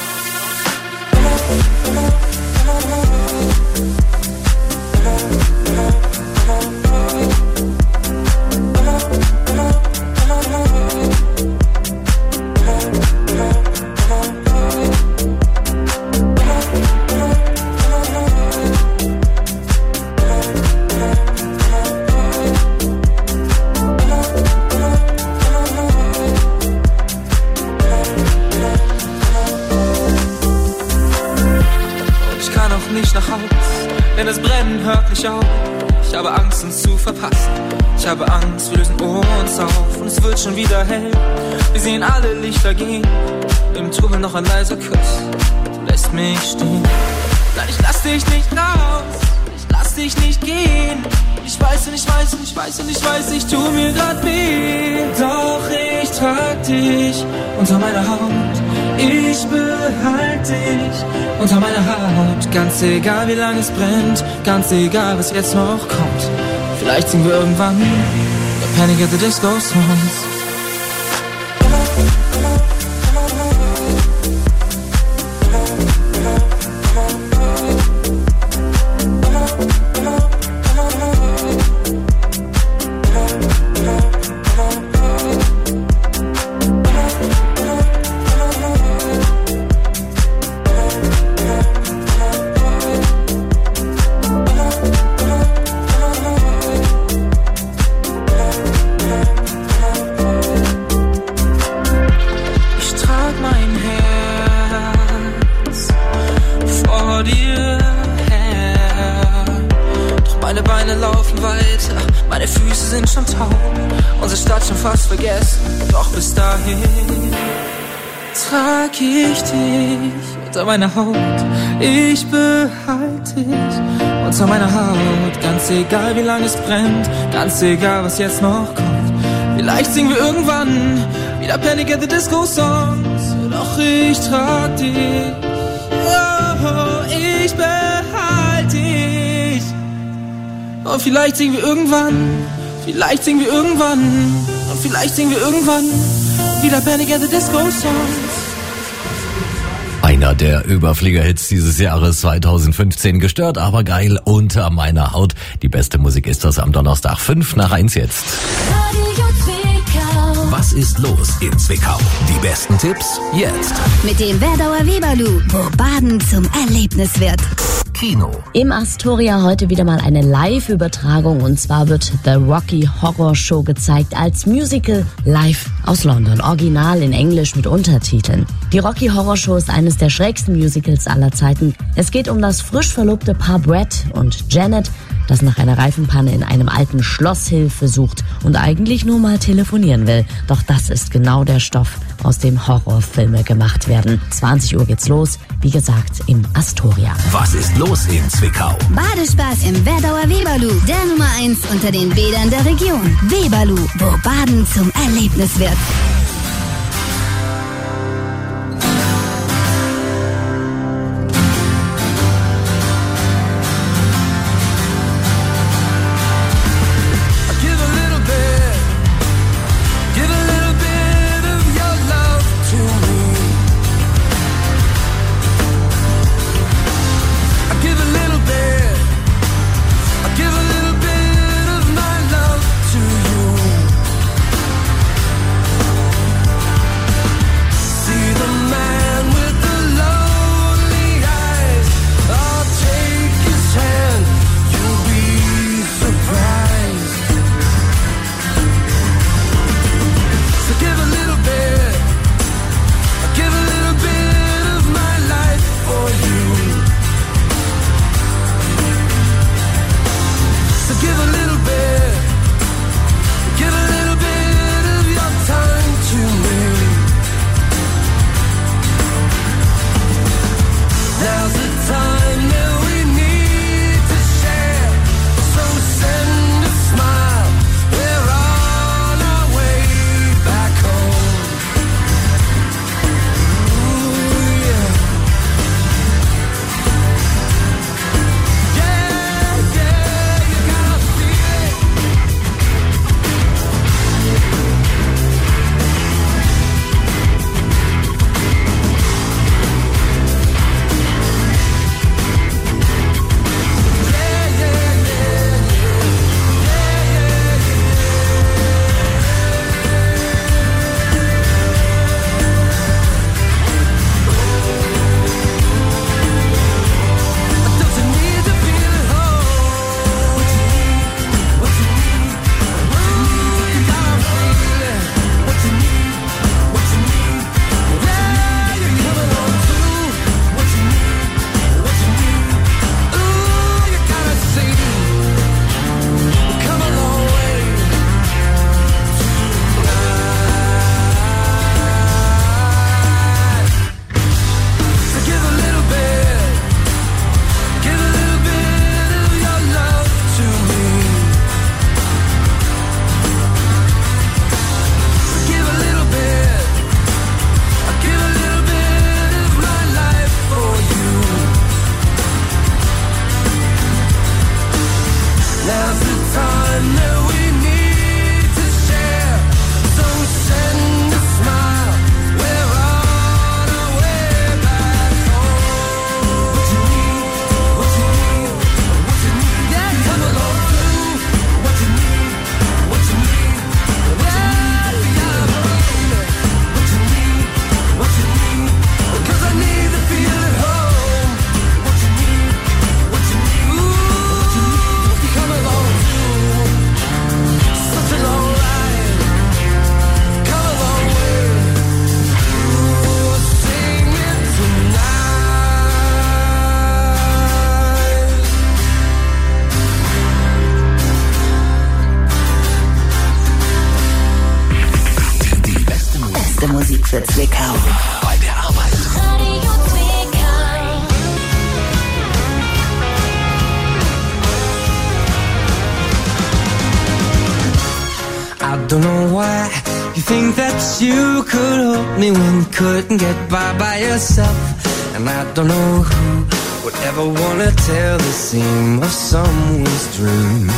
Und ich weiß ich tu mir grad weh. Doch ich trag dich unter meiner Haut. Ich behalte dich unter meiner Haut. Ganz egal, wie lange es brennt. Ganz egal, was jetzt noch kommt. Vielleicht singen wir irgendwann der Panic at the Disco Songs. Meiner Haut. Ich behalte dich unter meiner Haut. Ganz egal, wie lange es brennt, ganz egal, was jetzt noch kommt. Vielleicht singen wir irgendwann wieder Panic at the Disco Songs. Doch ich trag dich. Oh, ich behalte dich. Und vielleicht singen wir irgendwann. Vielleicht singen wir irgendwann. Und vielleicht singen wir irgendwann wieder Panic at the Disco Songs. Einer der Überfliegerhits dieses Jahres 2015 gestört, aber geil unter meiner Haut. Die beste Musik ist das am Donnerstag 5 nach 1 jetzt. Was ist los in Zwickau? Die besten Tipps jetzt. Mit dem Werdauer Weberlu, wo Baden zum Erlebnis wird. Kino. Im Astoria heute wieder mal eine Live-Übertragung und zwar wird The Rocky Horror Show gezeigt als Musical live aus London, original in Englisch mit Untertiteln. Die Rocky Horror Show ist eines der schrägsten Musicals aller Zeiten. Es geht um das frisch verlobte Paar Brett und Janet, das nach einer Reifenpanne in einem alten Schloss Hilfe sucht und eigentlich nur mal telefonieren will. Doch das ist genau der Stoff, aus dem Horrorfilme gemacht werden. 20 Uhr geht's los, wie gesagt, im Astoria. Was ist los in Zwickau? Badespaß im Werdauer Weberlu, der Nummer 1 unter den Bädern der Region. Weberlu, wo Baden zum Erlebnis wird. myself, and I don't know who would ever wanna tell the seam of someone's dream.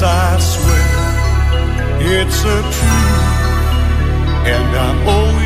Yes, I swear it's a truth, and I owe.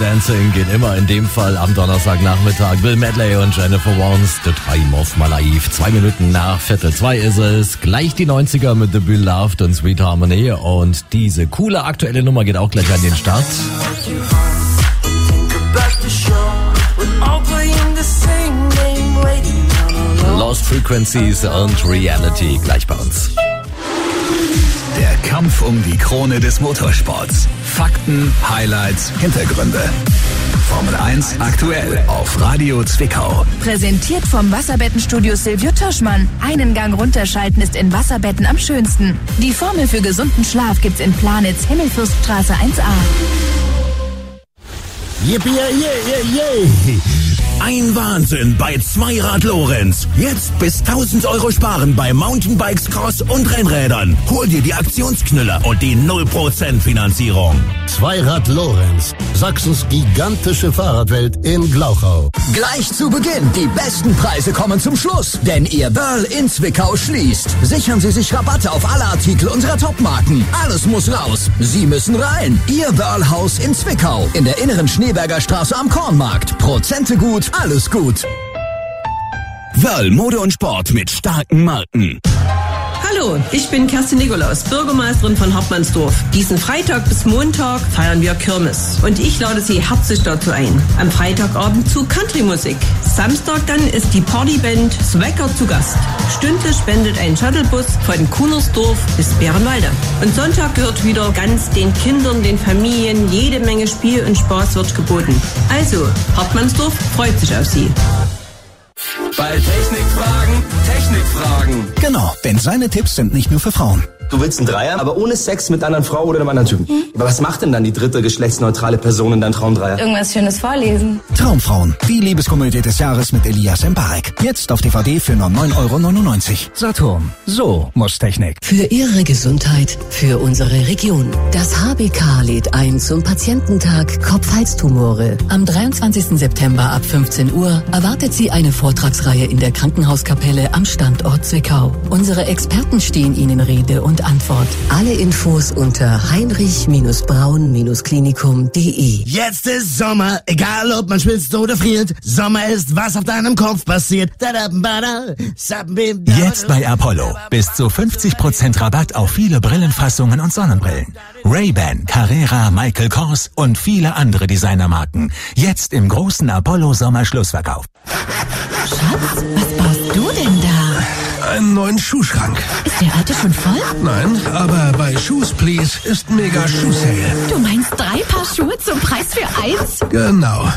Dancing geht immer in dem Fall am Donnerstagnachmittag. Bill Medley und Jennifer Warnes, The Time of My Life. Zwei Minuten nach Viertel zwei ist es. Gleich die 90er mit The Beloved und Sweet Harmony. Und diese coole aktuelle Nummer geht auch gleich an den Start. Lost Frequencies und Reality gleich bei uns. Der Kampf um die Krone des Motorsports. Fakten, Highlights, Hintergründe. Formel 1 aktuell auf Radio Zwickau. Präsentiert vom Wasserbettenstudio Silvio Toschmann. Einen Gang runterschalten ist in Wasserbetten am schönsten. Die Formel für gesunden Schlaf gibt's in Planitz, Himmelfürststraße 1a. Yippie, yeah, yeah, yeah. Ein Wahnsinn bei Zweirad Lorenz. Jetzt bis 1000 Euro sparen bei Mountainbikes, Cross und Rennrädern. Hol dir die Aktionsknüller und die 0% Finanzierung. Zweirad Lorenz, Sachsens gigantische Fahrradwelt in Glauchau. Gleich zu Beginn, die besten Preise kommen zum Schluss, denn Ihr Börl in Zwickau schließt. Sichern Sie sich Rabatte auf alle Artikel unserer Topmarken. Alles muss raus, Sie müssen rein. Ihr Börlhaus in Zwickau, in der inneren Schneeberger Straße am Kornmarkt. Prozente gut, alles gut. Wörl Mode und Sport mit starken Marken. Hallo, ich bin Kerstin Nikolaus, Bürgermeisterin von Hartmannsdorf. Diesen Freitag bis Montag feiern wir Kirmes. Und ich lade Sie herzlich dazu ein. Am Freitagabend zu Countrymusik. Samstag dann ist die Partyband Swagger zu Gast. Stündlich spendet ein Shuttlebus von Kunersdorf bis Bärenwalde. Und Sonntag gehört wieder ganz den Kindern, den Familien, jede Menge Spiel und Spaß wird geboten. Also, Hartmannsdorf freut sich auf Sie. Bei Technikfragen, Technikfragen. Genau, denn seine Tipps sind nicht nur für Frauen. Du willst einen Dreier, aber ohne Sex mit einer anderen Frau oder einem anderen Typen. Hm? Aber was macht denn dann die dritte geschlechtsneutrale Person in deinem Traumdreier? Irgendwas Schönes vorlesen. Traumfrauen, die Liebeskomödie des Jahres mit Elias Mbarek. Jetzt auf DVD für nur 9,99 Euro. Saturn, so muss Technik. Für Ihre Gesundheit, für unsere Region. Das HBK lädt ein zum Patiententag Kopf-Hals-Tumore. Am 23. September ab 15 Uhr erwartet Sie eine Vortragsreihe in der Krankenhauskapelle am Standort Zwickau. Unsere Experten stehen Ihnen Rede und Antwort. Alle Infos unter heinrich-braun-klinikum.de. Jetzt ist Sommer, egal ob man schwitzt oder friert. Sommer ist, was auf deinem Kopf passiert. Jetzt bei Apollo. Bis zu 50% Rabatt auf viele Brillenfassungen und Sonnenbrillen. Ray-Ban, Carrera, Michael Kors und viele andere Designermarken. Jetzt im großen Apollo Sommerschlussverkauf. Schatz, was baust du denn da? Einen neuen Schuhschrank. Ist der alte schon voll? Nein, aber bei Shoes Please ist mega Schuhsale. Du meinst drei Paar Schuhe zum Preis für eins? Genau.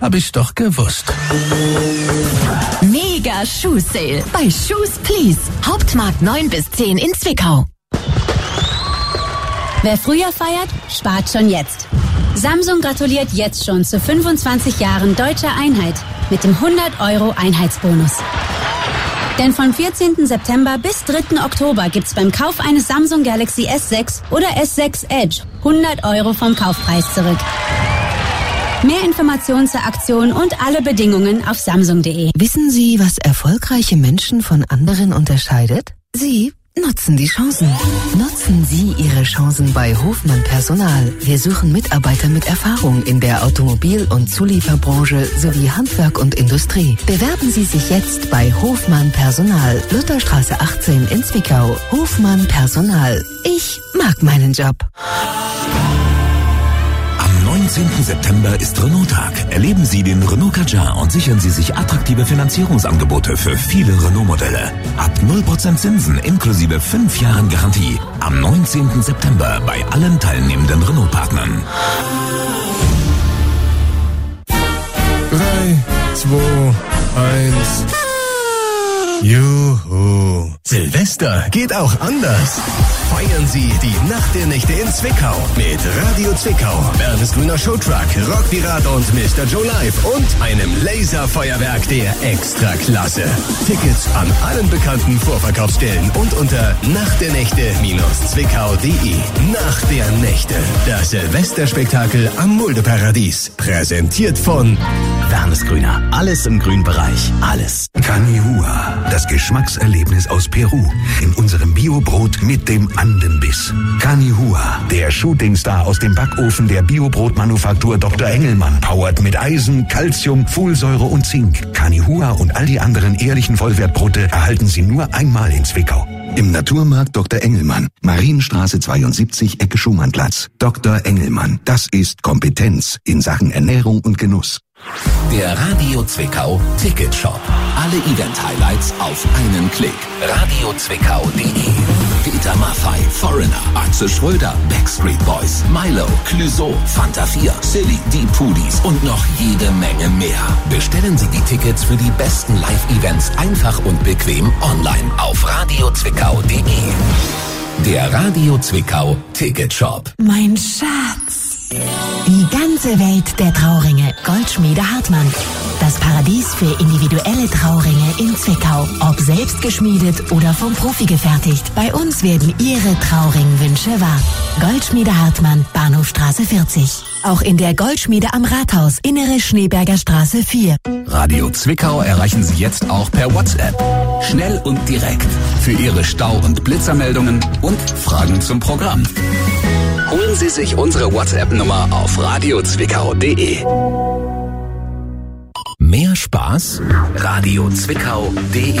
Hab ich doch gewusst. Mega Schuhsale bei Shoes Please. Hauptmarkt 9 bis 10 in Zwickau. Wer früher feiert, spart schon jetzt. Samsung gratuliert jetzt schon zu 25 Jahren deutscher Einheit mit dem 100 Euro Einheitsbonus. Denn von 14. September bis 3. Oktober gibt's beim Kauf eines Samsung Galaxy S6 oder S6 Edge 100 Euro vom Kaufpreis zurück. Mehr Informationen zur Aktion und alle Bedingungen auf samsung.de. Wissen Sie, was erfolgreiche Menschen von anderen unterscheidet? Sie nutzen die Chancen. Nutzen Sie Ihre Chancen bei Hofmann Personal. Wir suchen Mitarbeiter mit Erfahrung in der Automobil- und Zulieferbranche sowie Handwerk und Industrie. Bewerben Sie sich jetzt bei Hofmann Personal, Lutherstraße 18 in Zwickau. Hofmann Personal. Ich mag meinen Job. Am 19. September ist Renault-Tag. Erleben Sie den Renault Kadjar und sichern Sie sich attraktive Finanzierungsangebote für viele Renault-Modelle. Ab 0% Zinsen inklusive 5 Jahren Garantie. Am 19. September bei allen teilnehmenden Renault-Partnern. 3, 2, 1. Juhu. Silvester geht auch anders. Feiern Sie die Nacht der Nächte in Zwickau mit Radio Zwickau, Bernes grüner Showtruck, Rockpirat und Mr. Joe Live und einem Laserfeuerwerk der Extraklasse. Tickets an allen bekannten Vorverkaufsstellen und unter nachternächte-zwickau.de. Nacht der Nächte, das Silvesterspektakel am Muldeparadies. Präsentiert von Bernes Grüner. Alles im grünen Bereich. Alles. Kanihua, das Geschmackserlebnis aus Peru. In unserem Biobrot mit dem Andenbiss. Kanihua, der Shootingstar aus dem Backofen der Biobrotmanufaktur Dr. Engelmann, powert mit Eisen, Calcium, Folsäure und Zink. Kanihua und all die anderen ehrlichen Vollwertbrote erhalten Sie nur einmal in Zwickau. Im Naturmarkt Dr. Engelmann, Marienstraße 72, Ecke Schumannplatz. Dr. Engelmann, das ist Kompetenz in Sachen Ernährung und Genuss. Der Radio Zwickau Ticketshop. Alle Event-Highlights auf einen Klick. radiozwickau.de Peter Maffei, Foreigner, Axel Schröder, Backstreet Boys, Milo, Clüso, Fanta 4, Silly, die Pudis und noch jede Menge mehr. Bestellen Sie die Tickets für die besten Live-Events einfach und bequem online auf radiozwickau.de. Der Radio Zwickau Ticketshop. Mein Schatz. Die ganze Welt der Trauringe. Goldschmiede Hartmann. Das Paradies für individuelle Trauringe in Zwickau. Ob selbst geschmiedet oder vom Profi gefertigt. Bei uns werden Ihre Trauringwünsche wahr. Goldschmiede Hartmann, Bahnhofstraße 40. Auch in der Goldschmiede am Rathaus, Innere Schneeberger Straße 4. Radio Zwickau erreichen Sie jetzt auch per WhatsApp. Schnell und direkt. Für Ihre Stau- und Blitzermeldungen und Fragen zum Programm. Holen Sie sich unsere WhatsApp-Nummer auf radiozwickau.de. Mehr Spaß? radiozwickau.de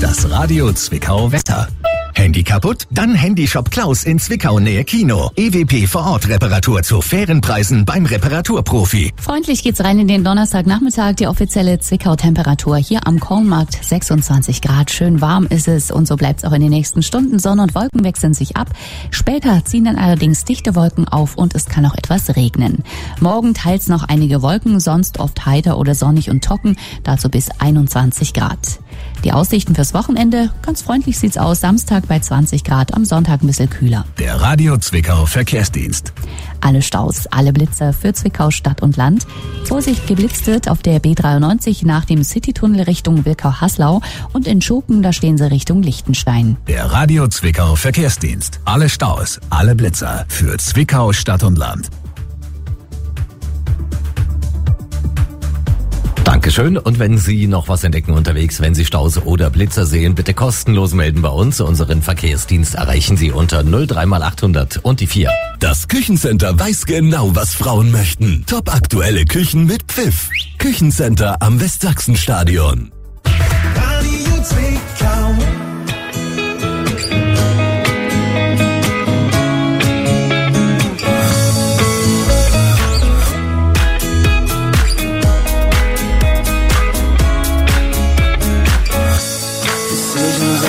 Das Radio Zwickau Wetter. Handy kaputt? Dann Handyshop Klaus in Zwickau Nähe Kino. EWP vor Ort Reparatur zu fairen Preisen beim Reparaturprofi. Freundlich geht's rein in den Donnerstagnachmittag. Die offizielle Zwickau-Temperatur hier am Kornmarkt 26 Grad. Schön warm ist es und so bleibt's auch in den nächsten Stunden. Sonne und Wolken wechseln sich ab. Später ziehen dann allerdings dichte Wolken auf und es kann auch etwas regnen. Morgen teils noch einige Wolken, sonst oft heiter oder sonnig und trocken. Dazu bis 21 Grad. Die Aussichten fürs Wochenende, ganz freundlich sieht's aus. Samstag bei 20 Grad, am Sonntag ein bisschen kühler. Der Radio Zwickau Verkehrsdienst. Alle Staus, alle Blitzer für Zwickau Stadt und Land. Vorsicht geblitzt wird auf der B93 nach dem Citytunnel Richtung Wilkau-Haslau und in Schoken, da stehen sie Richtung Lichtenstein. Der Radio Zwickau Verkehrsdienst. Alle Staus, alle Blitzer für Zwickau Stadt und Land. Dankeschön. Und wenn Sie noch was entdecken unterwegs, wenn Sie Staus oder Blitzer sehen, bitte kostenlos melden bei uns. Unseren Verkehrsdienst erreichen Sie unter 03 mal 800 und die 4. Das Küchencenter weiß genau, was Frauen möchten. Top aktuelle Küchen mit Pfiff. Küchencenter am Westsachsenstadion. Radio Zwickau.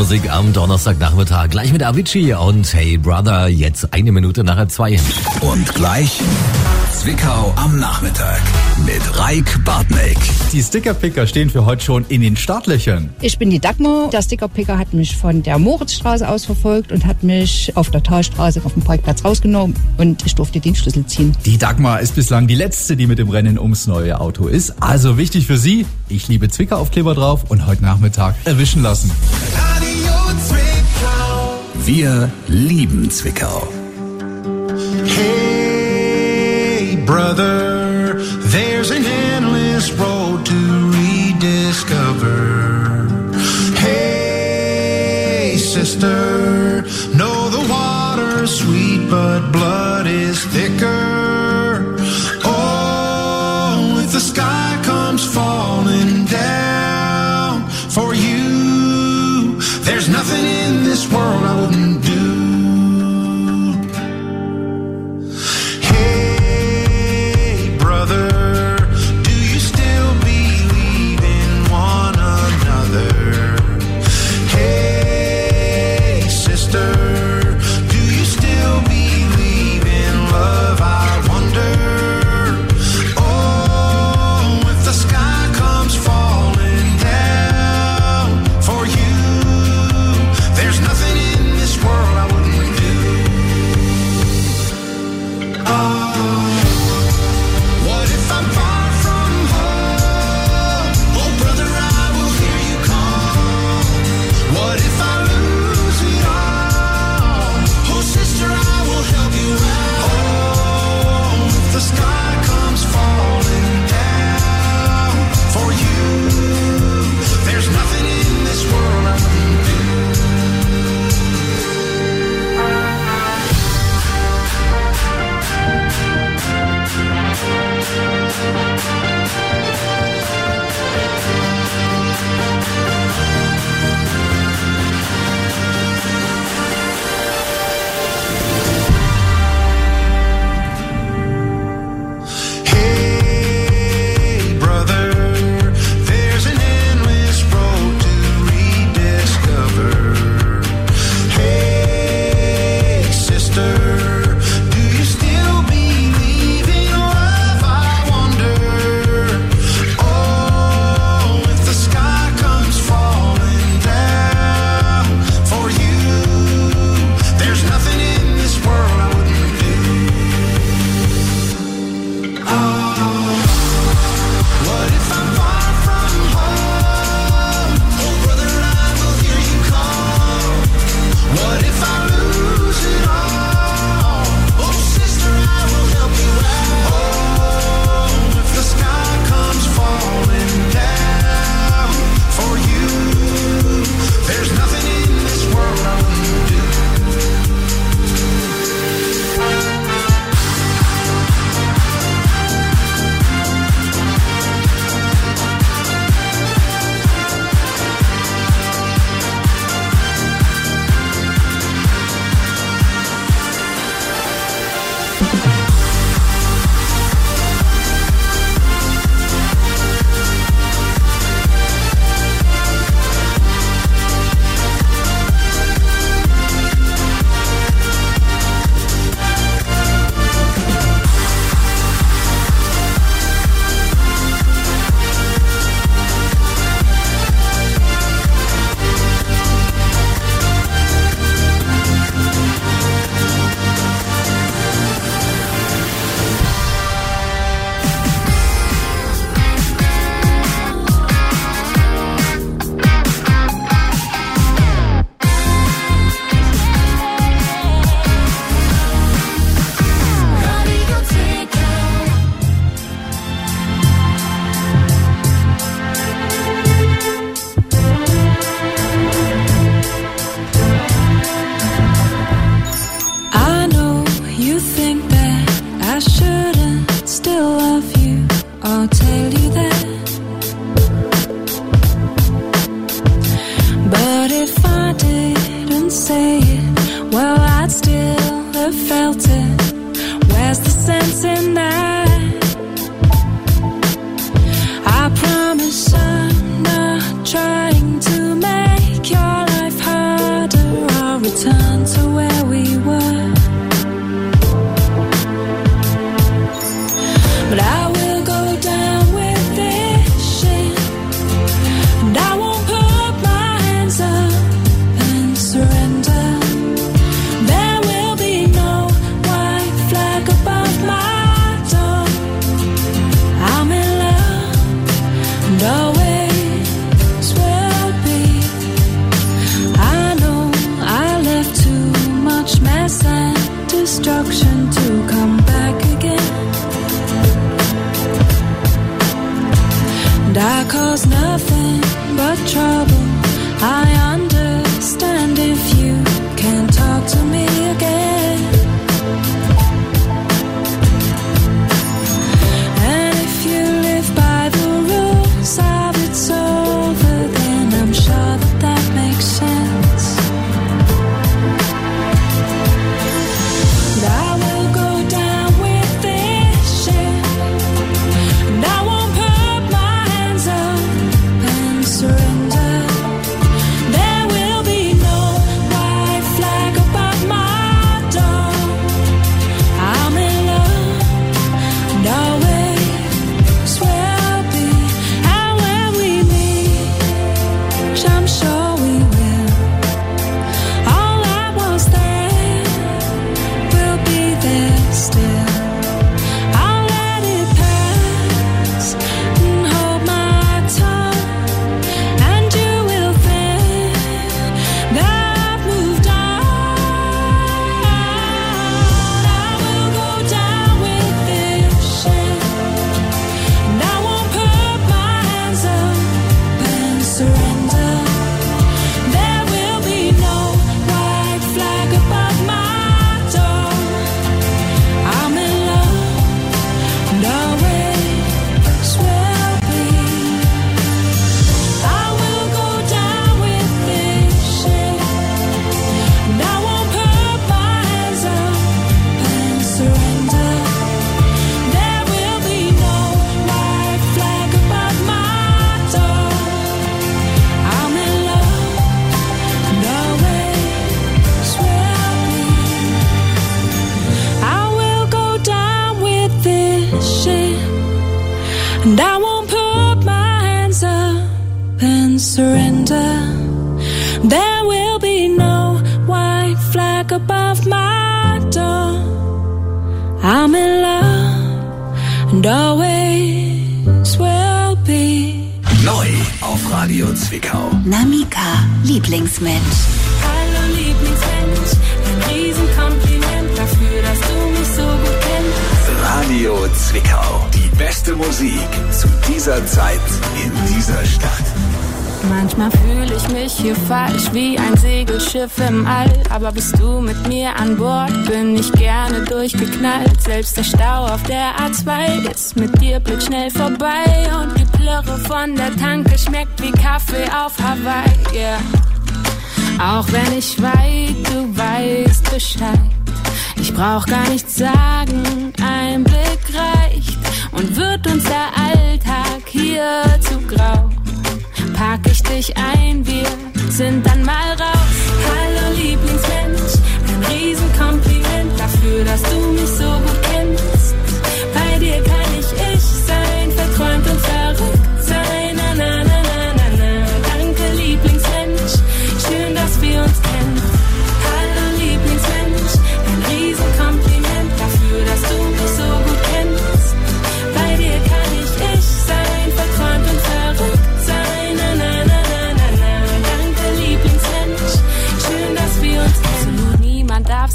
Musik am Donnerstagnachmittag. Gleich mit Avicii und Hey Brother. Jetzt eine Minute nachher zwei. Und gleich Zwickau am Nachmittag mit Reik Bartnick. Die Stickerpicker stehen für heute schon in den Startlöchern. Ich bin die Dagmar. Der Stickerpicker hat mich von der Moritzstraße aus verfolgt und hat mich auf der Talstraße auf dem Parkplatz rausgenommen und ich durfte den Schlüssel ziehen. Die Dagmar ist bislang die letzte, die mit dem Rennen ums neue Auto ist. Also wichtig für Sie, ich liebe Zwicker-Aufkleber drauf und heute Nachmittag erwischen lassen. Wir lieben Zwickau. Hey, brother, there's an endless road to rediscover. Hey, sister, know the water's sweet, but blood is thicker. Oh, if the sky comes falling down for you, there's nothing in this world I wouldn't Segelschiff im All. Aber bist du mit mir an Bord, bin ich gerne durchgeknallt. Selbst der Stau auf der A2 ist mit dir blitzschnell vorbei. Und die Plörre von der Tanke schmeckt wie Kaffee auf Hawaii. Yeah. Auch wenn ich weit, du weißt Bescheid. Ich brauch gar nichts sagen, ein Blick reicht. Und wird uns der Alltag hier zu grau pack ich dich ein, wir sind dann mal raus. Hallo Lieblingsmensch, ein Riesenkompliment dafür, dass du mich so gut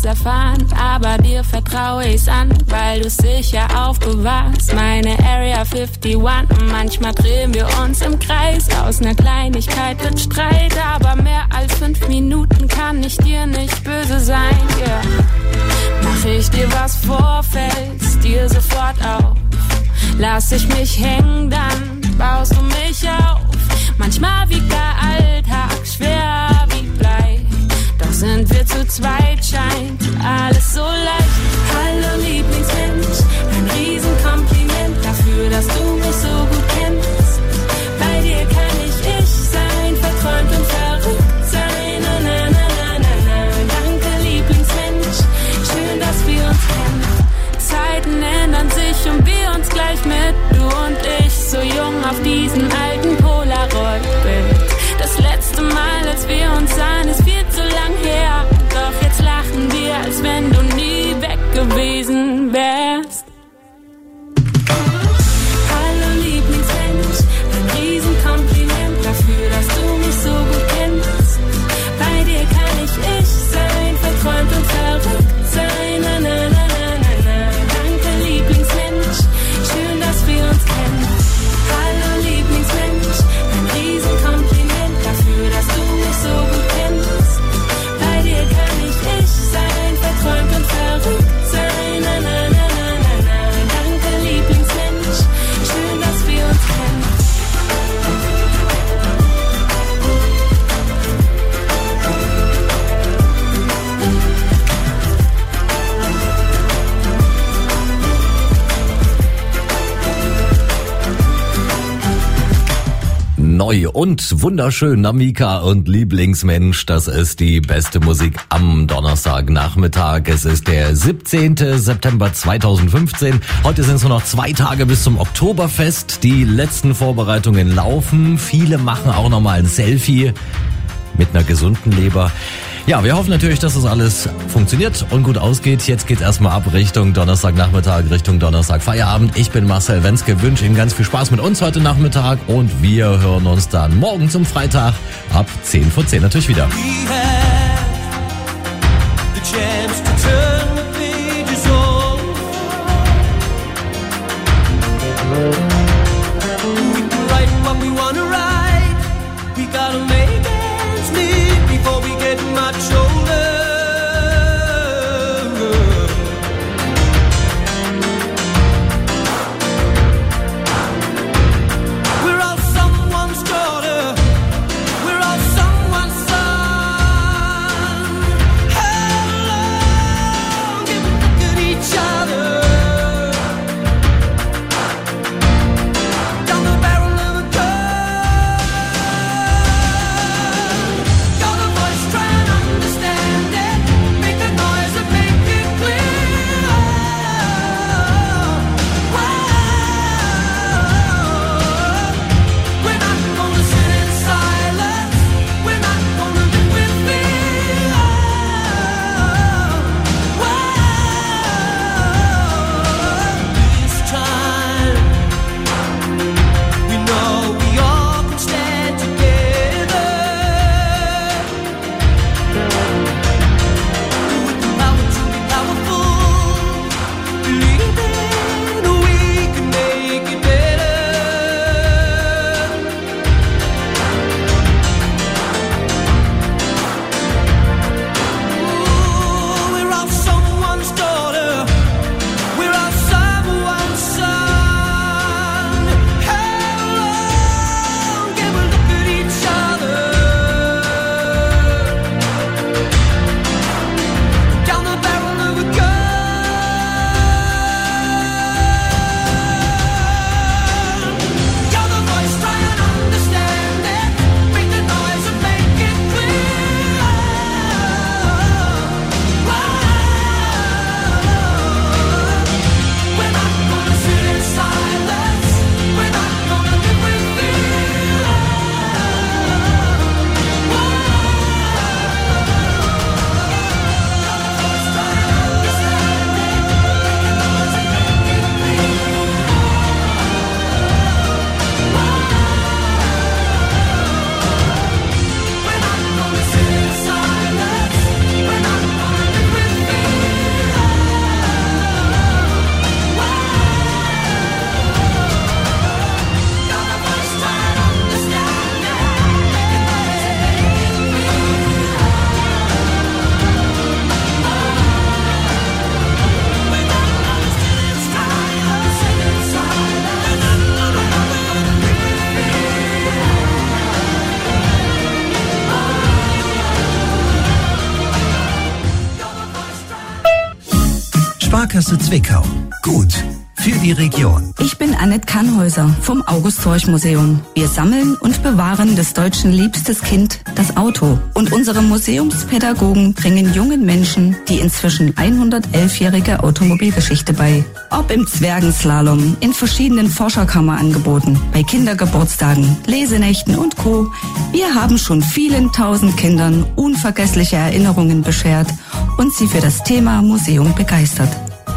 erfahren, aber dir vertraue ich's an, weil du's sicher aufbewahrst. Meine Area 51. Und manchmal drehen wir uns im Kreis. Aus ner Kleinigkeit wird Streit, aber mehr als fünf Minuten kann ich dir nicht böse sein. Yeah. Mach ich dir was vor, fällt's dir sofort auf. Lass ich mich hängen, dann baust du mich auf. Manchmal wiegt der Alltag schwer wie sind wir zu zweit, scheint alles so leicht. Hallo Lieblingsmensch, ein Riesenkompliment dafür, dass du mich so gut kennst. Bei dir kann ich ich sein, verträumt und verrückt sein. Na, na, na, na, na, na. Danke Lieblingsmensch, schön, dass wir uns kennen. Zeiten ändern sich und wir uns gleich mit, du und ich, so jung auf diesem alten Polaroid-Bild. Und wunderschön. Namika und Lieblingsmensch, das ist die beste Musik am Donnerstagnachmittag. Es ist der 17. September 2015. Heute sind es nur noch zwei Tage bis zum Oktoberfest. Die letzten Vorbereitungen laufen. Viele machen auch noch mal ein Selfie mit einer gesunden Leber. Ja, wir hoffen natürlich, dass das alles funktioniert und gut ausgeht. Jetzt geht's erstmal ab Richtung Donnerstagnachmittag, Richtung Donnerstag Feierabend. Ich bin Marcel Wenske, wünsche Ihnen ganz viel Spaß mit uns heute Nachmittag und wir hören uns dann morgen zum Freitag ab 10 vor 10 natürlich wieder. We Sparkasse Zwickau. Gut für die Region. Ich bin Annette Kannhäuser vom August-Horch-Museum. Wir sammeln und bewahren des Deutschen liebstes Kind, das Auto. Und unsere Museumspädagogen bringen jungen Menschen die inzwischen 111-jährige Automobilgeschichte bei. Ob im Zwergenslalom, in verschiedenen Forscherkammerangeboten, bei Kindergeburtstagen, Lesenächten und Co. Wir haben schon vielen tausend Kindern unvergessliche Erinnerungen beschert und sie für das Thema Museum begeistert.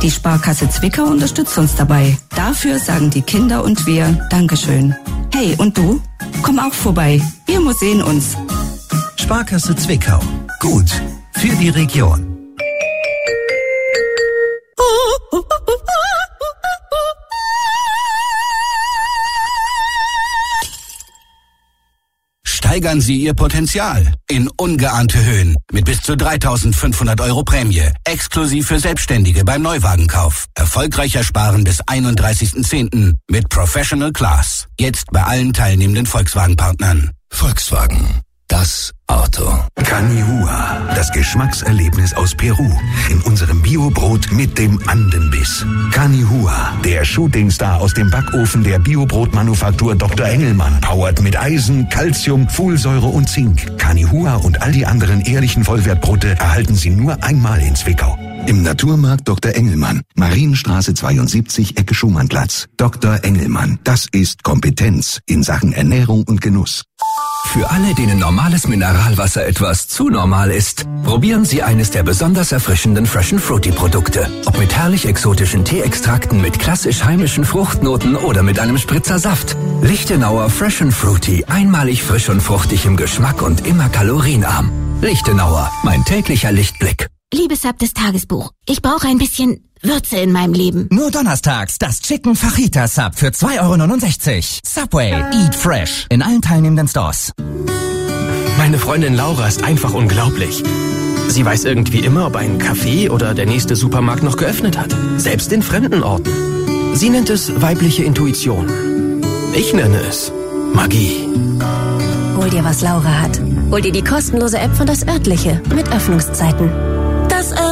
Die Sparkasse Zwickau unterstützt uns dabei. Dafür sagen die Kinder und wir Dankeschön. Hey, und du? Komm auch vorbei. Wir Museen uns. Sparkasse Zwickau. Gut für die Region. Steigern Sie Ihr Potenzial in ungeahnte Höhen mit bis zu 3500 Euro Prämie. Exklusiv für Selbstständige beim Neuwagenkauf. Erfolgreicher sparen bis 31.10. mit Professional Class. Jetzt bei allen teilnehmenden Volkswagen-Partnern. Volkswagen. Das Auto. Kanihua, das Geschmackserlebnis aus Peru. In unserem Biobrot mit dem Andenbiss. Canihua, der Shootingstar aus dem Backofen der Biobrotmanufaktur Dr. Engelmann. Powered mit Eisen, Calcium, Folsäure und Zink. Canihua und all die anderen ehrlichen Vollwertbrote erhalten Sie nur einmal in Zwickau. Im Naturmarkt Dr. Engelmann, Marienstraße 72, Ecke Schumannplatz. Dr. Engelmann, das ist Kompetenz in Sachen Ernährung und Genuss. Für alle, denen normales Mineralwasser etwas zu normal ist, probieren Sie eines der besonders erfrischenden Fresh Fruity Produkte. Ob mit herrlich exotischen Teeextrakten mit klassisch heimischen Fruchtnoten oder mit einem Spritzer Saft. Lichtenauer Fresh Fruity, einmalig frisch und fruchtig im Geschmack und immer kalorienarm. Lichtenauer, mein täglicher Lichtblick. Liebes Sub des Tagesbuch, ich brauche ein bisschen Würze in meinem Leben. Nur donnerstags das Chicken Fajita Sub für 2,69 Euro. Subway, eat fresh. In allen teilnehmenden Stores. Meine Freundin Laura ist einfach unglaublich. Sie weiß irgendwie immer, ob ein Café oder der nächste Supermarkt noch geöffnet hat. Selbst in fremden Orten. Sie nennt es weibliche Intuition. Ich nenne es Magie. Hol dir, was Laura hat. Hol dir die kostenlose App von Das Örtliche mit Öffnungszeiten.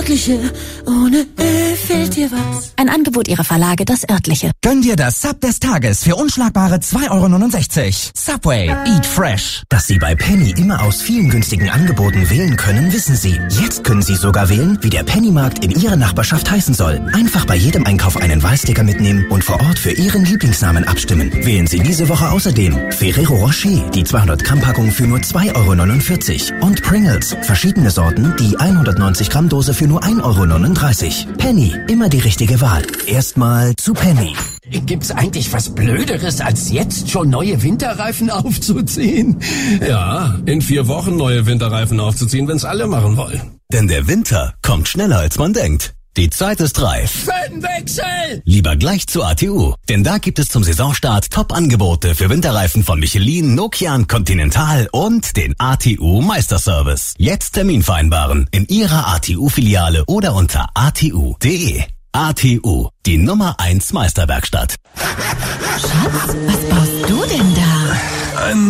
Das Örtliche, ohne Ö fehlt dir was. Ein Angebot ihrer Verlage Das Örtliche. Gönn dir das Sub des Tages für unschlagbare 2,69 Euro. Subway, eat fresh. Dass Sie bei Penny immer aus vielen günstigen Angeboten wählen können, wissen Sie. Jetzt können Sie sogar wählen, wie der Pennymarkt in Ihrer Nachbarschaft heißen soll. Einfach bei jedem Einkauf einen Wahlsticker mitnehmen und vor Ort für Ihren Lieblingsnamen abstimmen. Wählen Sie diese Woche außerdem Ferrero Rocher, die 200 Gramm Packung für nur 2,49 Euro. Und Pringles, verschiedene Sorten, die 190 Gramm Dose für nur 1,39 Euro. Penny, immer die richtige Wahl. Erstmal zu Penny. Gibt's eigentlich was Blöderes, als jetzt schon neue Winterreifen aufzuziehen? Ja, in vier Wochen neue Winterreifen aufzuziehen, wenn's alle machen wollen. Denn der Winter kommt schneller als man denkt. Die Zeit ist reif. Föhnwechsel! Lieber gleich zu ATU, denn da gibt es zum Saisonstart Top-Angebote für Winterreifen von Michelin, Nokian, Continental und den ATU Meisterservice. Jetzt Termin vereinbaren in Ihrer ATU-Filiale oder unter atu.de. ATU, die Nummer 1 Meisterwerkstatt. Schatz,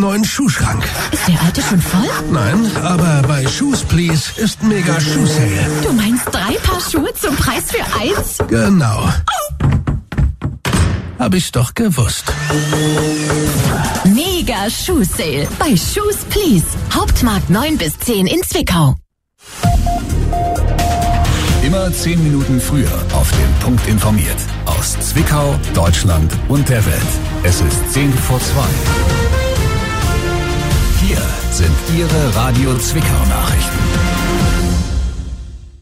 neuen Schuhschrank. Ist der alte schon voll? Nein, aber bei Shoes Please ist mega Schuhsale. Du meinst drei Paar Schuhe zum Preis für eins? Genau. Hab ich doch gewusst. Mega Schuhsale bei Shoes Please. Hauptmarkt 9 bis 10 in Zwickau. Immer 10 Minuten früher auf den Punkt informiert. Aus Zwickau, Deutschland und der Welt. Es ist 10 vor 2 sind Ihre Radio Zwickau Nachrichten.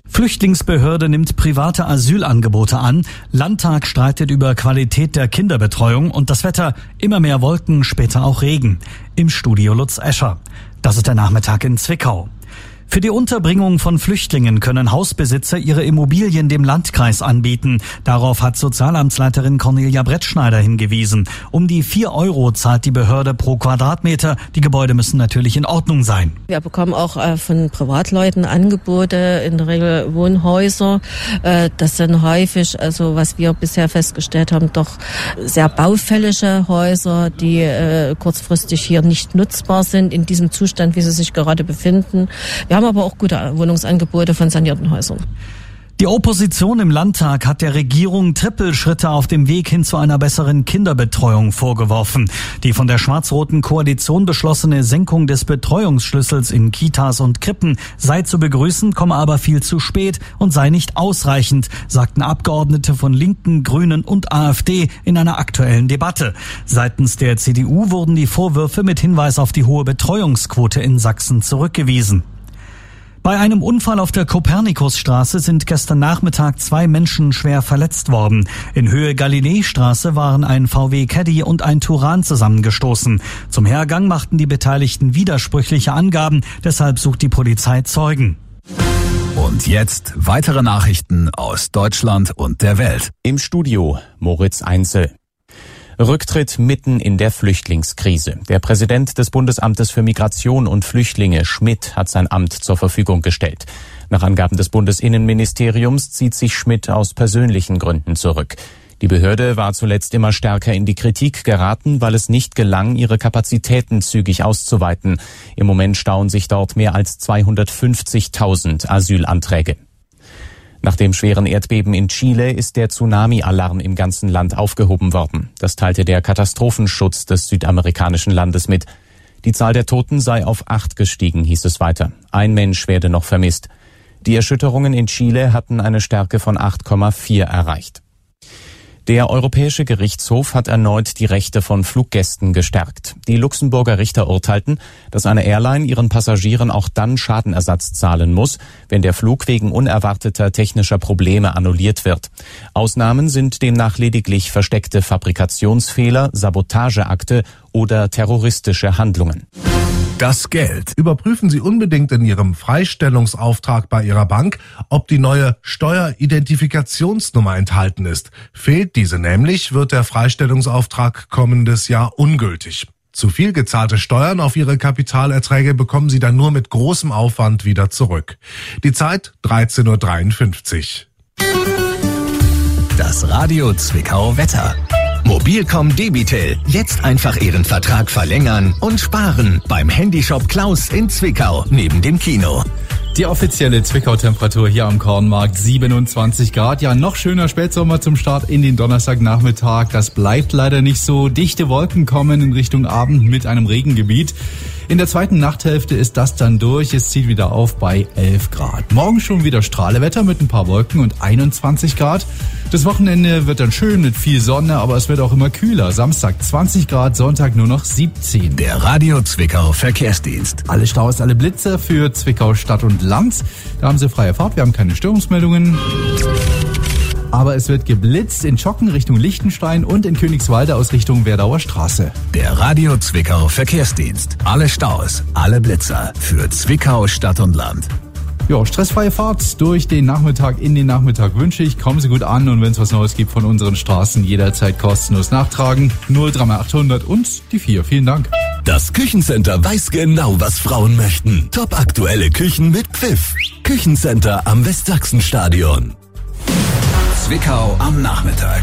Flüchtlingsbehörde nimmt private Asylangebote an. Landtag streitet über Qualität der Kinderbetreuung und das Wetter immer mehr Wolken, später auch Regen. Im Studio Lutz Escher. Das ist der Nachmittag in Zwickau. Für die Unterbringung von Flüchtlingen können Hausbesitzer ihre Immobilien dem Landkreis anbieten. Darauf hat Sozialamtsleiterin Cornelia Brettschneider hingewiesen. Um die vier Euro zahlt die Behörde pro Quadratmeter. Die Gebäude müssen natürlich in Ordnung sein. Wir bekommen auch äh, von Privatleuten Angebote, in der Regel Wohnhäuser. Äh, das sind häufig, also was wir bisher festgestellt haben, doch sehr baufällige Häuser, die äh, kurzfristig hier nicht nutzbar sind in diesem Zustand, wie sie sich gerade befinden. Wir haben aber auch gute Wohnungsangebote von sanierten Häusern. Die Opposition im Landtag hat der Regierung Trippelschritte auf dem Weg hin zu einer besseren Kinderbetreuung vorgeworfen. Die von der schwarz-roten Koalition beschlossene Senkung des Betreuungsschlüssels in Kitas und Krippen sei zu begrüßen, komme aber viel zu spät und sei nicht ausreichend, sagten Abgeordnete von Linken, Grünen und AfD in einer aktuellen Debatte. Seitens der CDU wurden die Vorwürfe mit Hinweis auf die hohe Betreuungsquote in Sachsen zurückgewiesen. Bei einem Unfall auf der Kopernikusstraße sind gestern Nachmittag zwei Menschen schwer verletzt worden. In Höhe Galileestraße waren ein VW Caddy und ein Turan zusammengestoßen. Zum Hergang machten die Beteiligten widersprüchliche Angaben, deshalb sucht die Polizei Zeugen. Und jetzt weitere Nachrichten aus Deutschland und der Welt. Im Studio Moritz Einzel. Rücktritt mitten in der Flüchtlingskrise. Der Präsident des Bundesamtes für Migration und Flüchtlinge, Schmidt, hat sein Amt zur Verfügung gestellt. Nach Angaben des Bundesinnenministeriums zieht sich Schmidt aus persönlichen Gründen zurück. Die Behörde war zuletzt immer stärker in die Kritik geraten, weil es nicht gelang, ihre Kapazitäten zügig auszuweiten. Im Moment stauen sich dort mehr als 250.000 Asylanträge. Nach dem schweren Erdbeben in Chile ist der Tsunami-Alarm im ganzen Land aufgehoben worden. Das teilte der Katastrophenschutz des südamerikanischen Landes mit. Die Zahl der Toten sei auf acht gestiegen, hieß es weiter. Ein Mensch werde noch vermisst. Die Erschütterungen in Chile hatten eine Stärke von 8,4 erreicht. Der Europäische Gerichtshof hat erneut die Rechte von Fluggästen gestärkt. Die Luxemburger Richter urteilten, dass eine Airline ihren Passagieren auch dann Schadenersatz zahlen muss, wenn der Flug wegen unerwarteter technischer Probleme annulliert wird. Ausnahmen sind demnach lediglich versteckte Fabrikationsfehler, Sabotageakte oder terroristische Handlungen. Das Geld. Überprüfen Sie unbedingt in Ihrem Freistellungsauftrag bei Ihrer Bank, ob die neue Steueridentifikationsnummer enthalten ist. Fehlt diese nämlich, wird der Freistellungsauftrag kommendes Jahr ungültig. Zu viel gezahlte Steuern auf Ihre Kapitalerträge bekommen Sie dann nur mit großem Aufwand wieder zurück. Die Zeit 13.53 Uhr. Das Radio Zwickau Wetter. Mobilcom Debitel. Jetzt einfach Ihren Vertrag verlängern und sparen beim Handyshop Klaus in Zwickau neben dem Kino. Die offizielle Zwickau-Temperatur hier am Kornmarkt 27 Grad. Ja, noch schöner Spätsommer zum Start in den Donnerstagnachmittag. Das bleibt leider nicht so. Dichte Wolken kommen in Richtung Abend mit einem Regengebiet. In der zweiten Nachthälfte ist das dann durch. Es zieht wieder auf bei 11 Grad. Morgen schon wieder Strahlewetter mit ein paar Wolken und 21 Grad. Das Wochenende wird dann schön mit viel Sonne, aber es wird auch immer kühler. Samstag 20 Grad, Sonntag nur noch 17. Der Radio Zwickau Verkehrsdienst. Alle Staus, alle Blitze für Zwickau Stadt und Land. Da haben sie freie Fahrt. Wir haben keine Störungsmeldungen. Aber es wird geblitzt in Schocken Richtung Liechtenstein und in Königswalde aus Richtung Werdauer Straße. Der Radio Zwickau Verkehrsdienst. Alle Staus, alle Blitzer für Zwickau Stadt und Land. Ja, stressfreie Fahrt durch den Nachmittag in den Nachmittag wünsche ich. Kommen Sie gut an und wenn es was Neues gibt von unseren Straßen, jederzeit kostenlos nachtragen. 03800 und die 4. Vielen Dank. Das Küchencenter weiß genau, was Frauen möchten. Top aktuelle Küchen mit Pfiff. Küchencenter am Westsachsenstadion. Zwickau am Nachmittag.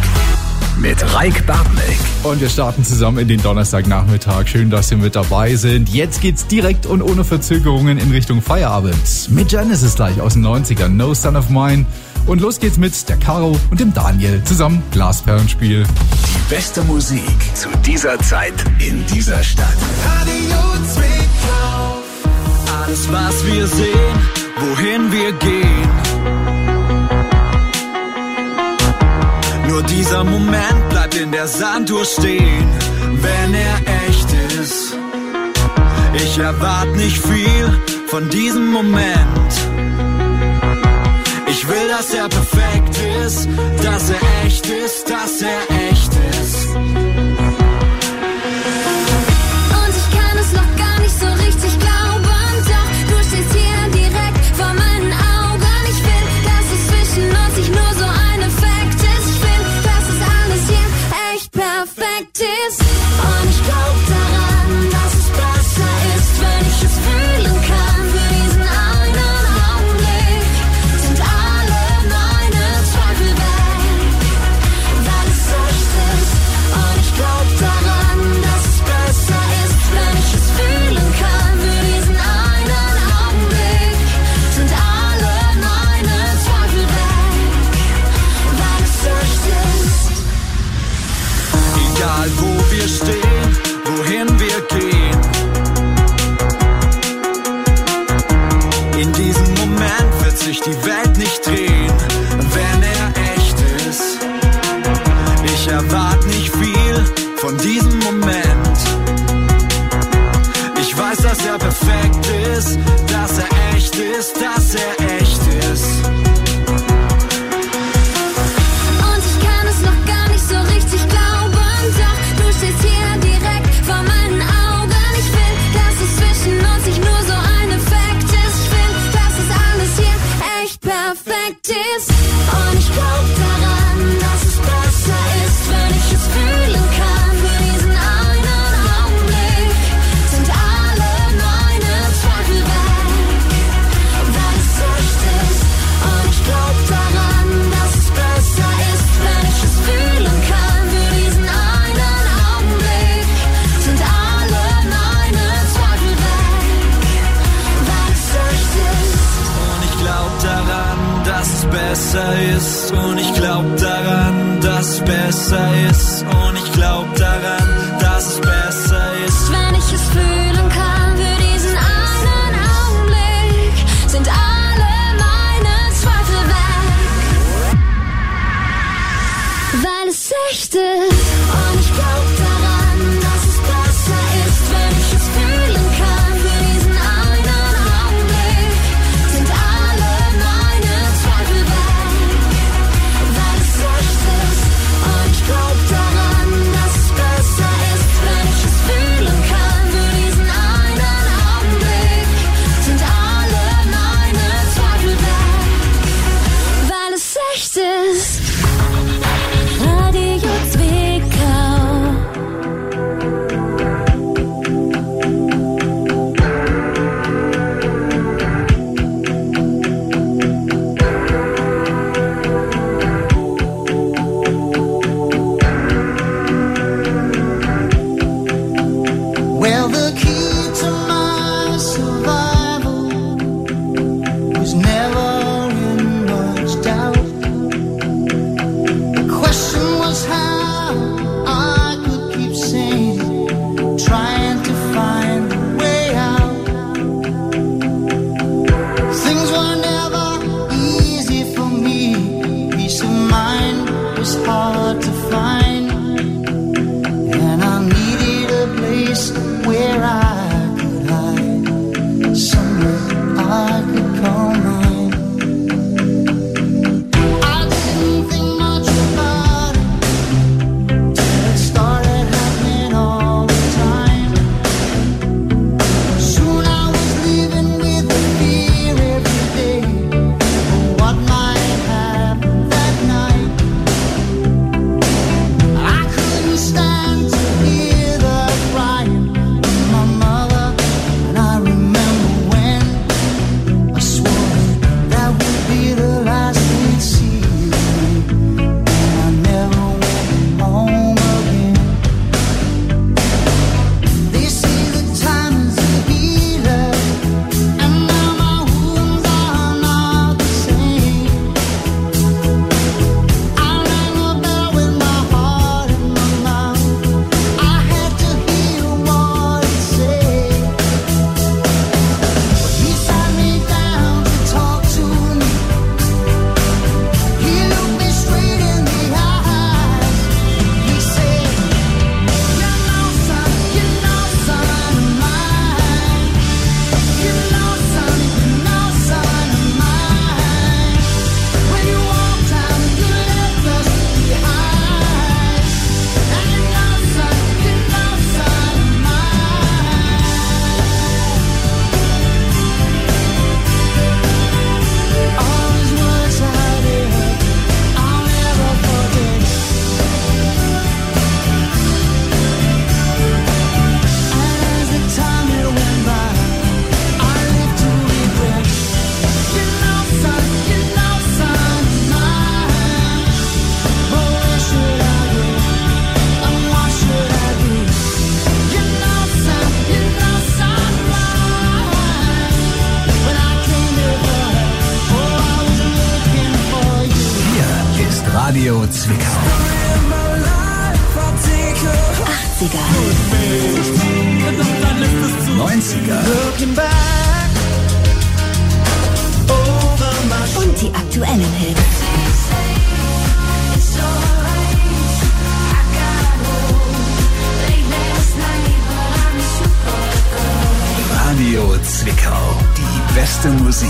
Mit Reik Bartnick. Und wir starten zusammen in den Donnerstagnachmittag. Schön, dass Sie mit dabei sind. Jetzt geht's direkt und ohne Verzögerungen in Richtung Feierabend. Mit Genesis gleich aus den 90ern. No Son of Mine. Und los geht's mit der Caro und dem Daniel. Zusammen Glasperlenspiel. Die beste Musik zu dieser Zeit in dieser Stadt. Radio Zwickau. Alles, was wir sehen, wohin wir gehen. Nur dieser Moment bleibt in der Sanduhr stehen, wenn er echt ist. Ich erwarte nicht viel von diesem Moment. Ich will, dass er perfekt ist, dass er echt ist, dass er echt ist. Er promise. looking back over my Und die aktuellen Hits. Radio Zwickau. Die beste Musik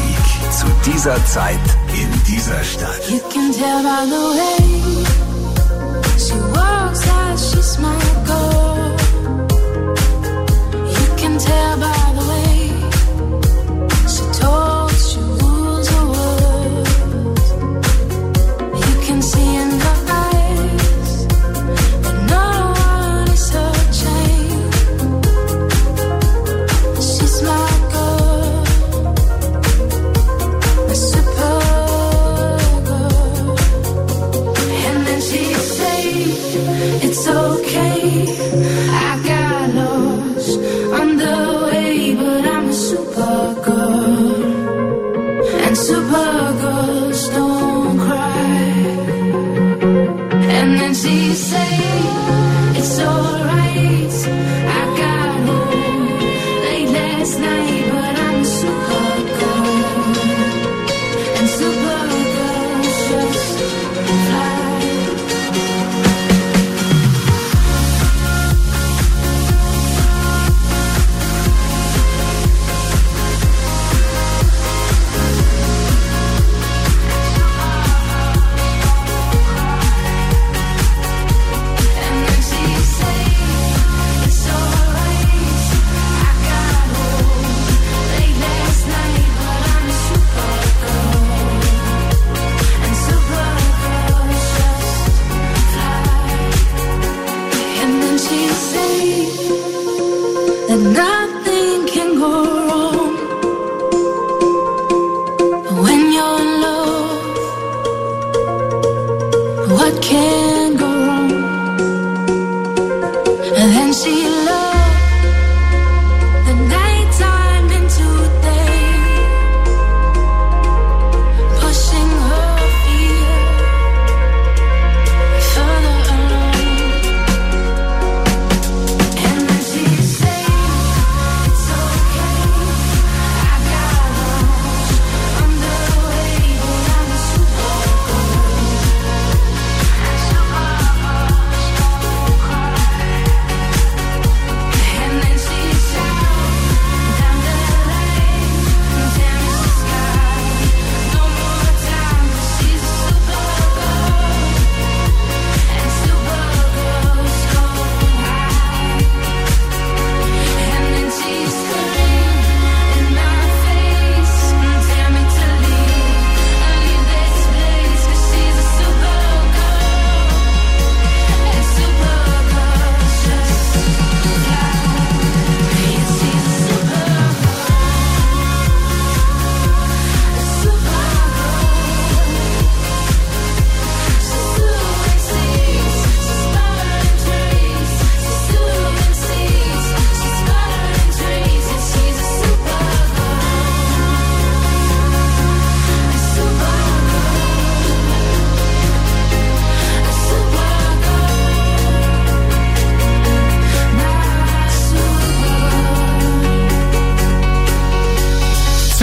zu dieser Zeit in dieser Stadt. You can tell by the way she walks how she's my goal.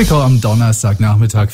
Zwickau am Donnerstagnachmittag.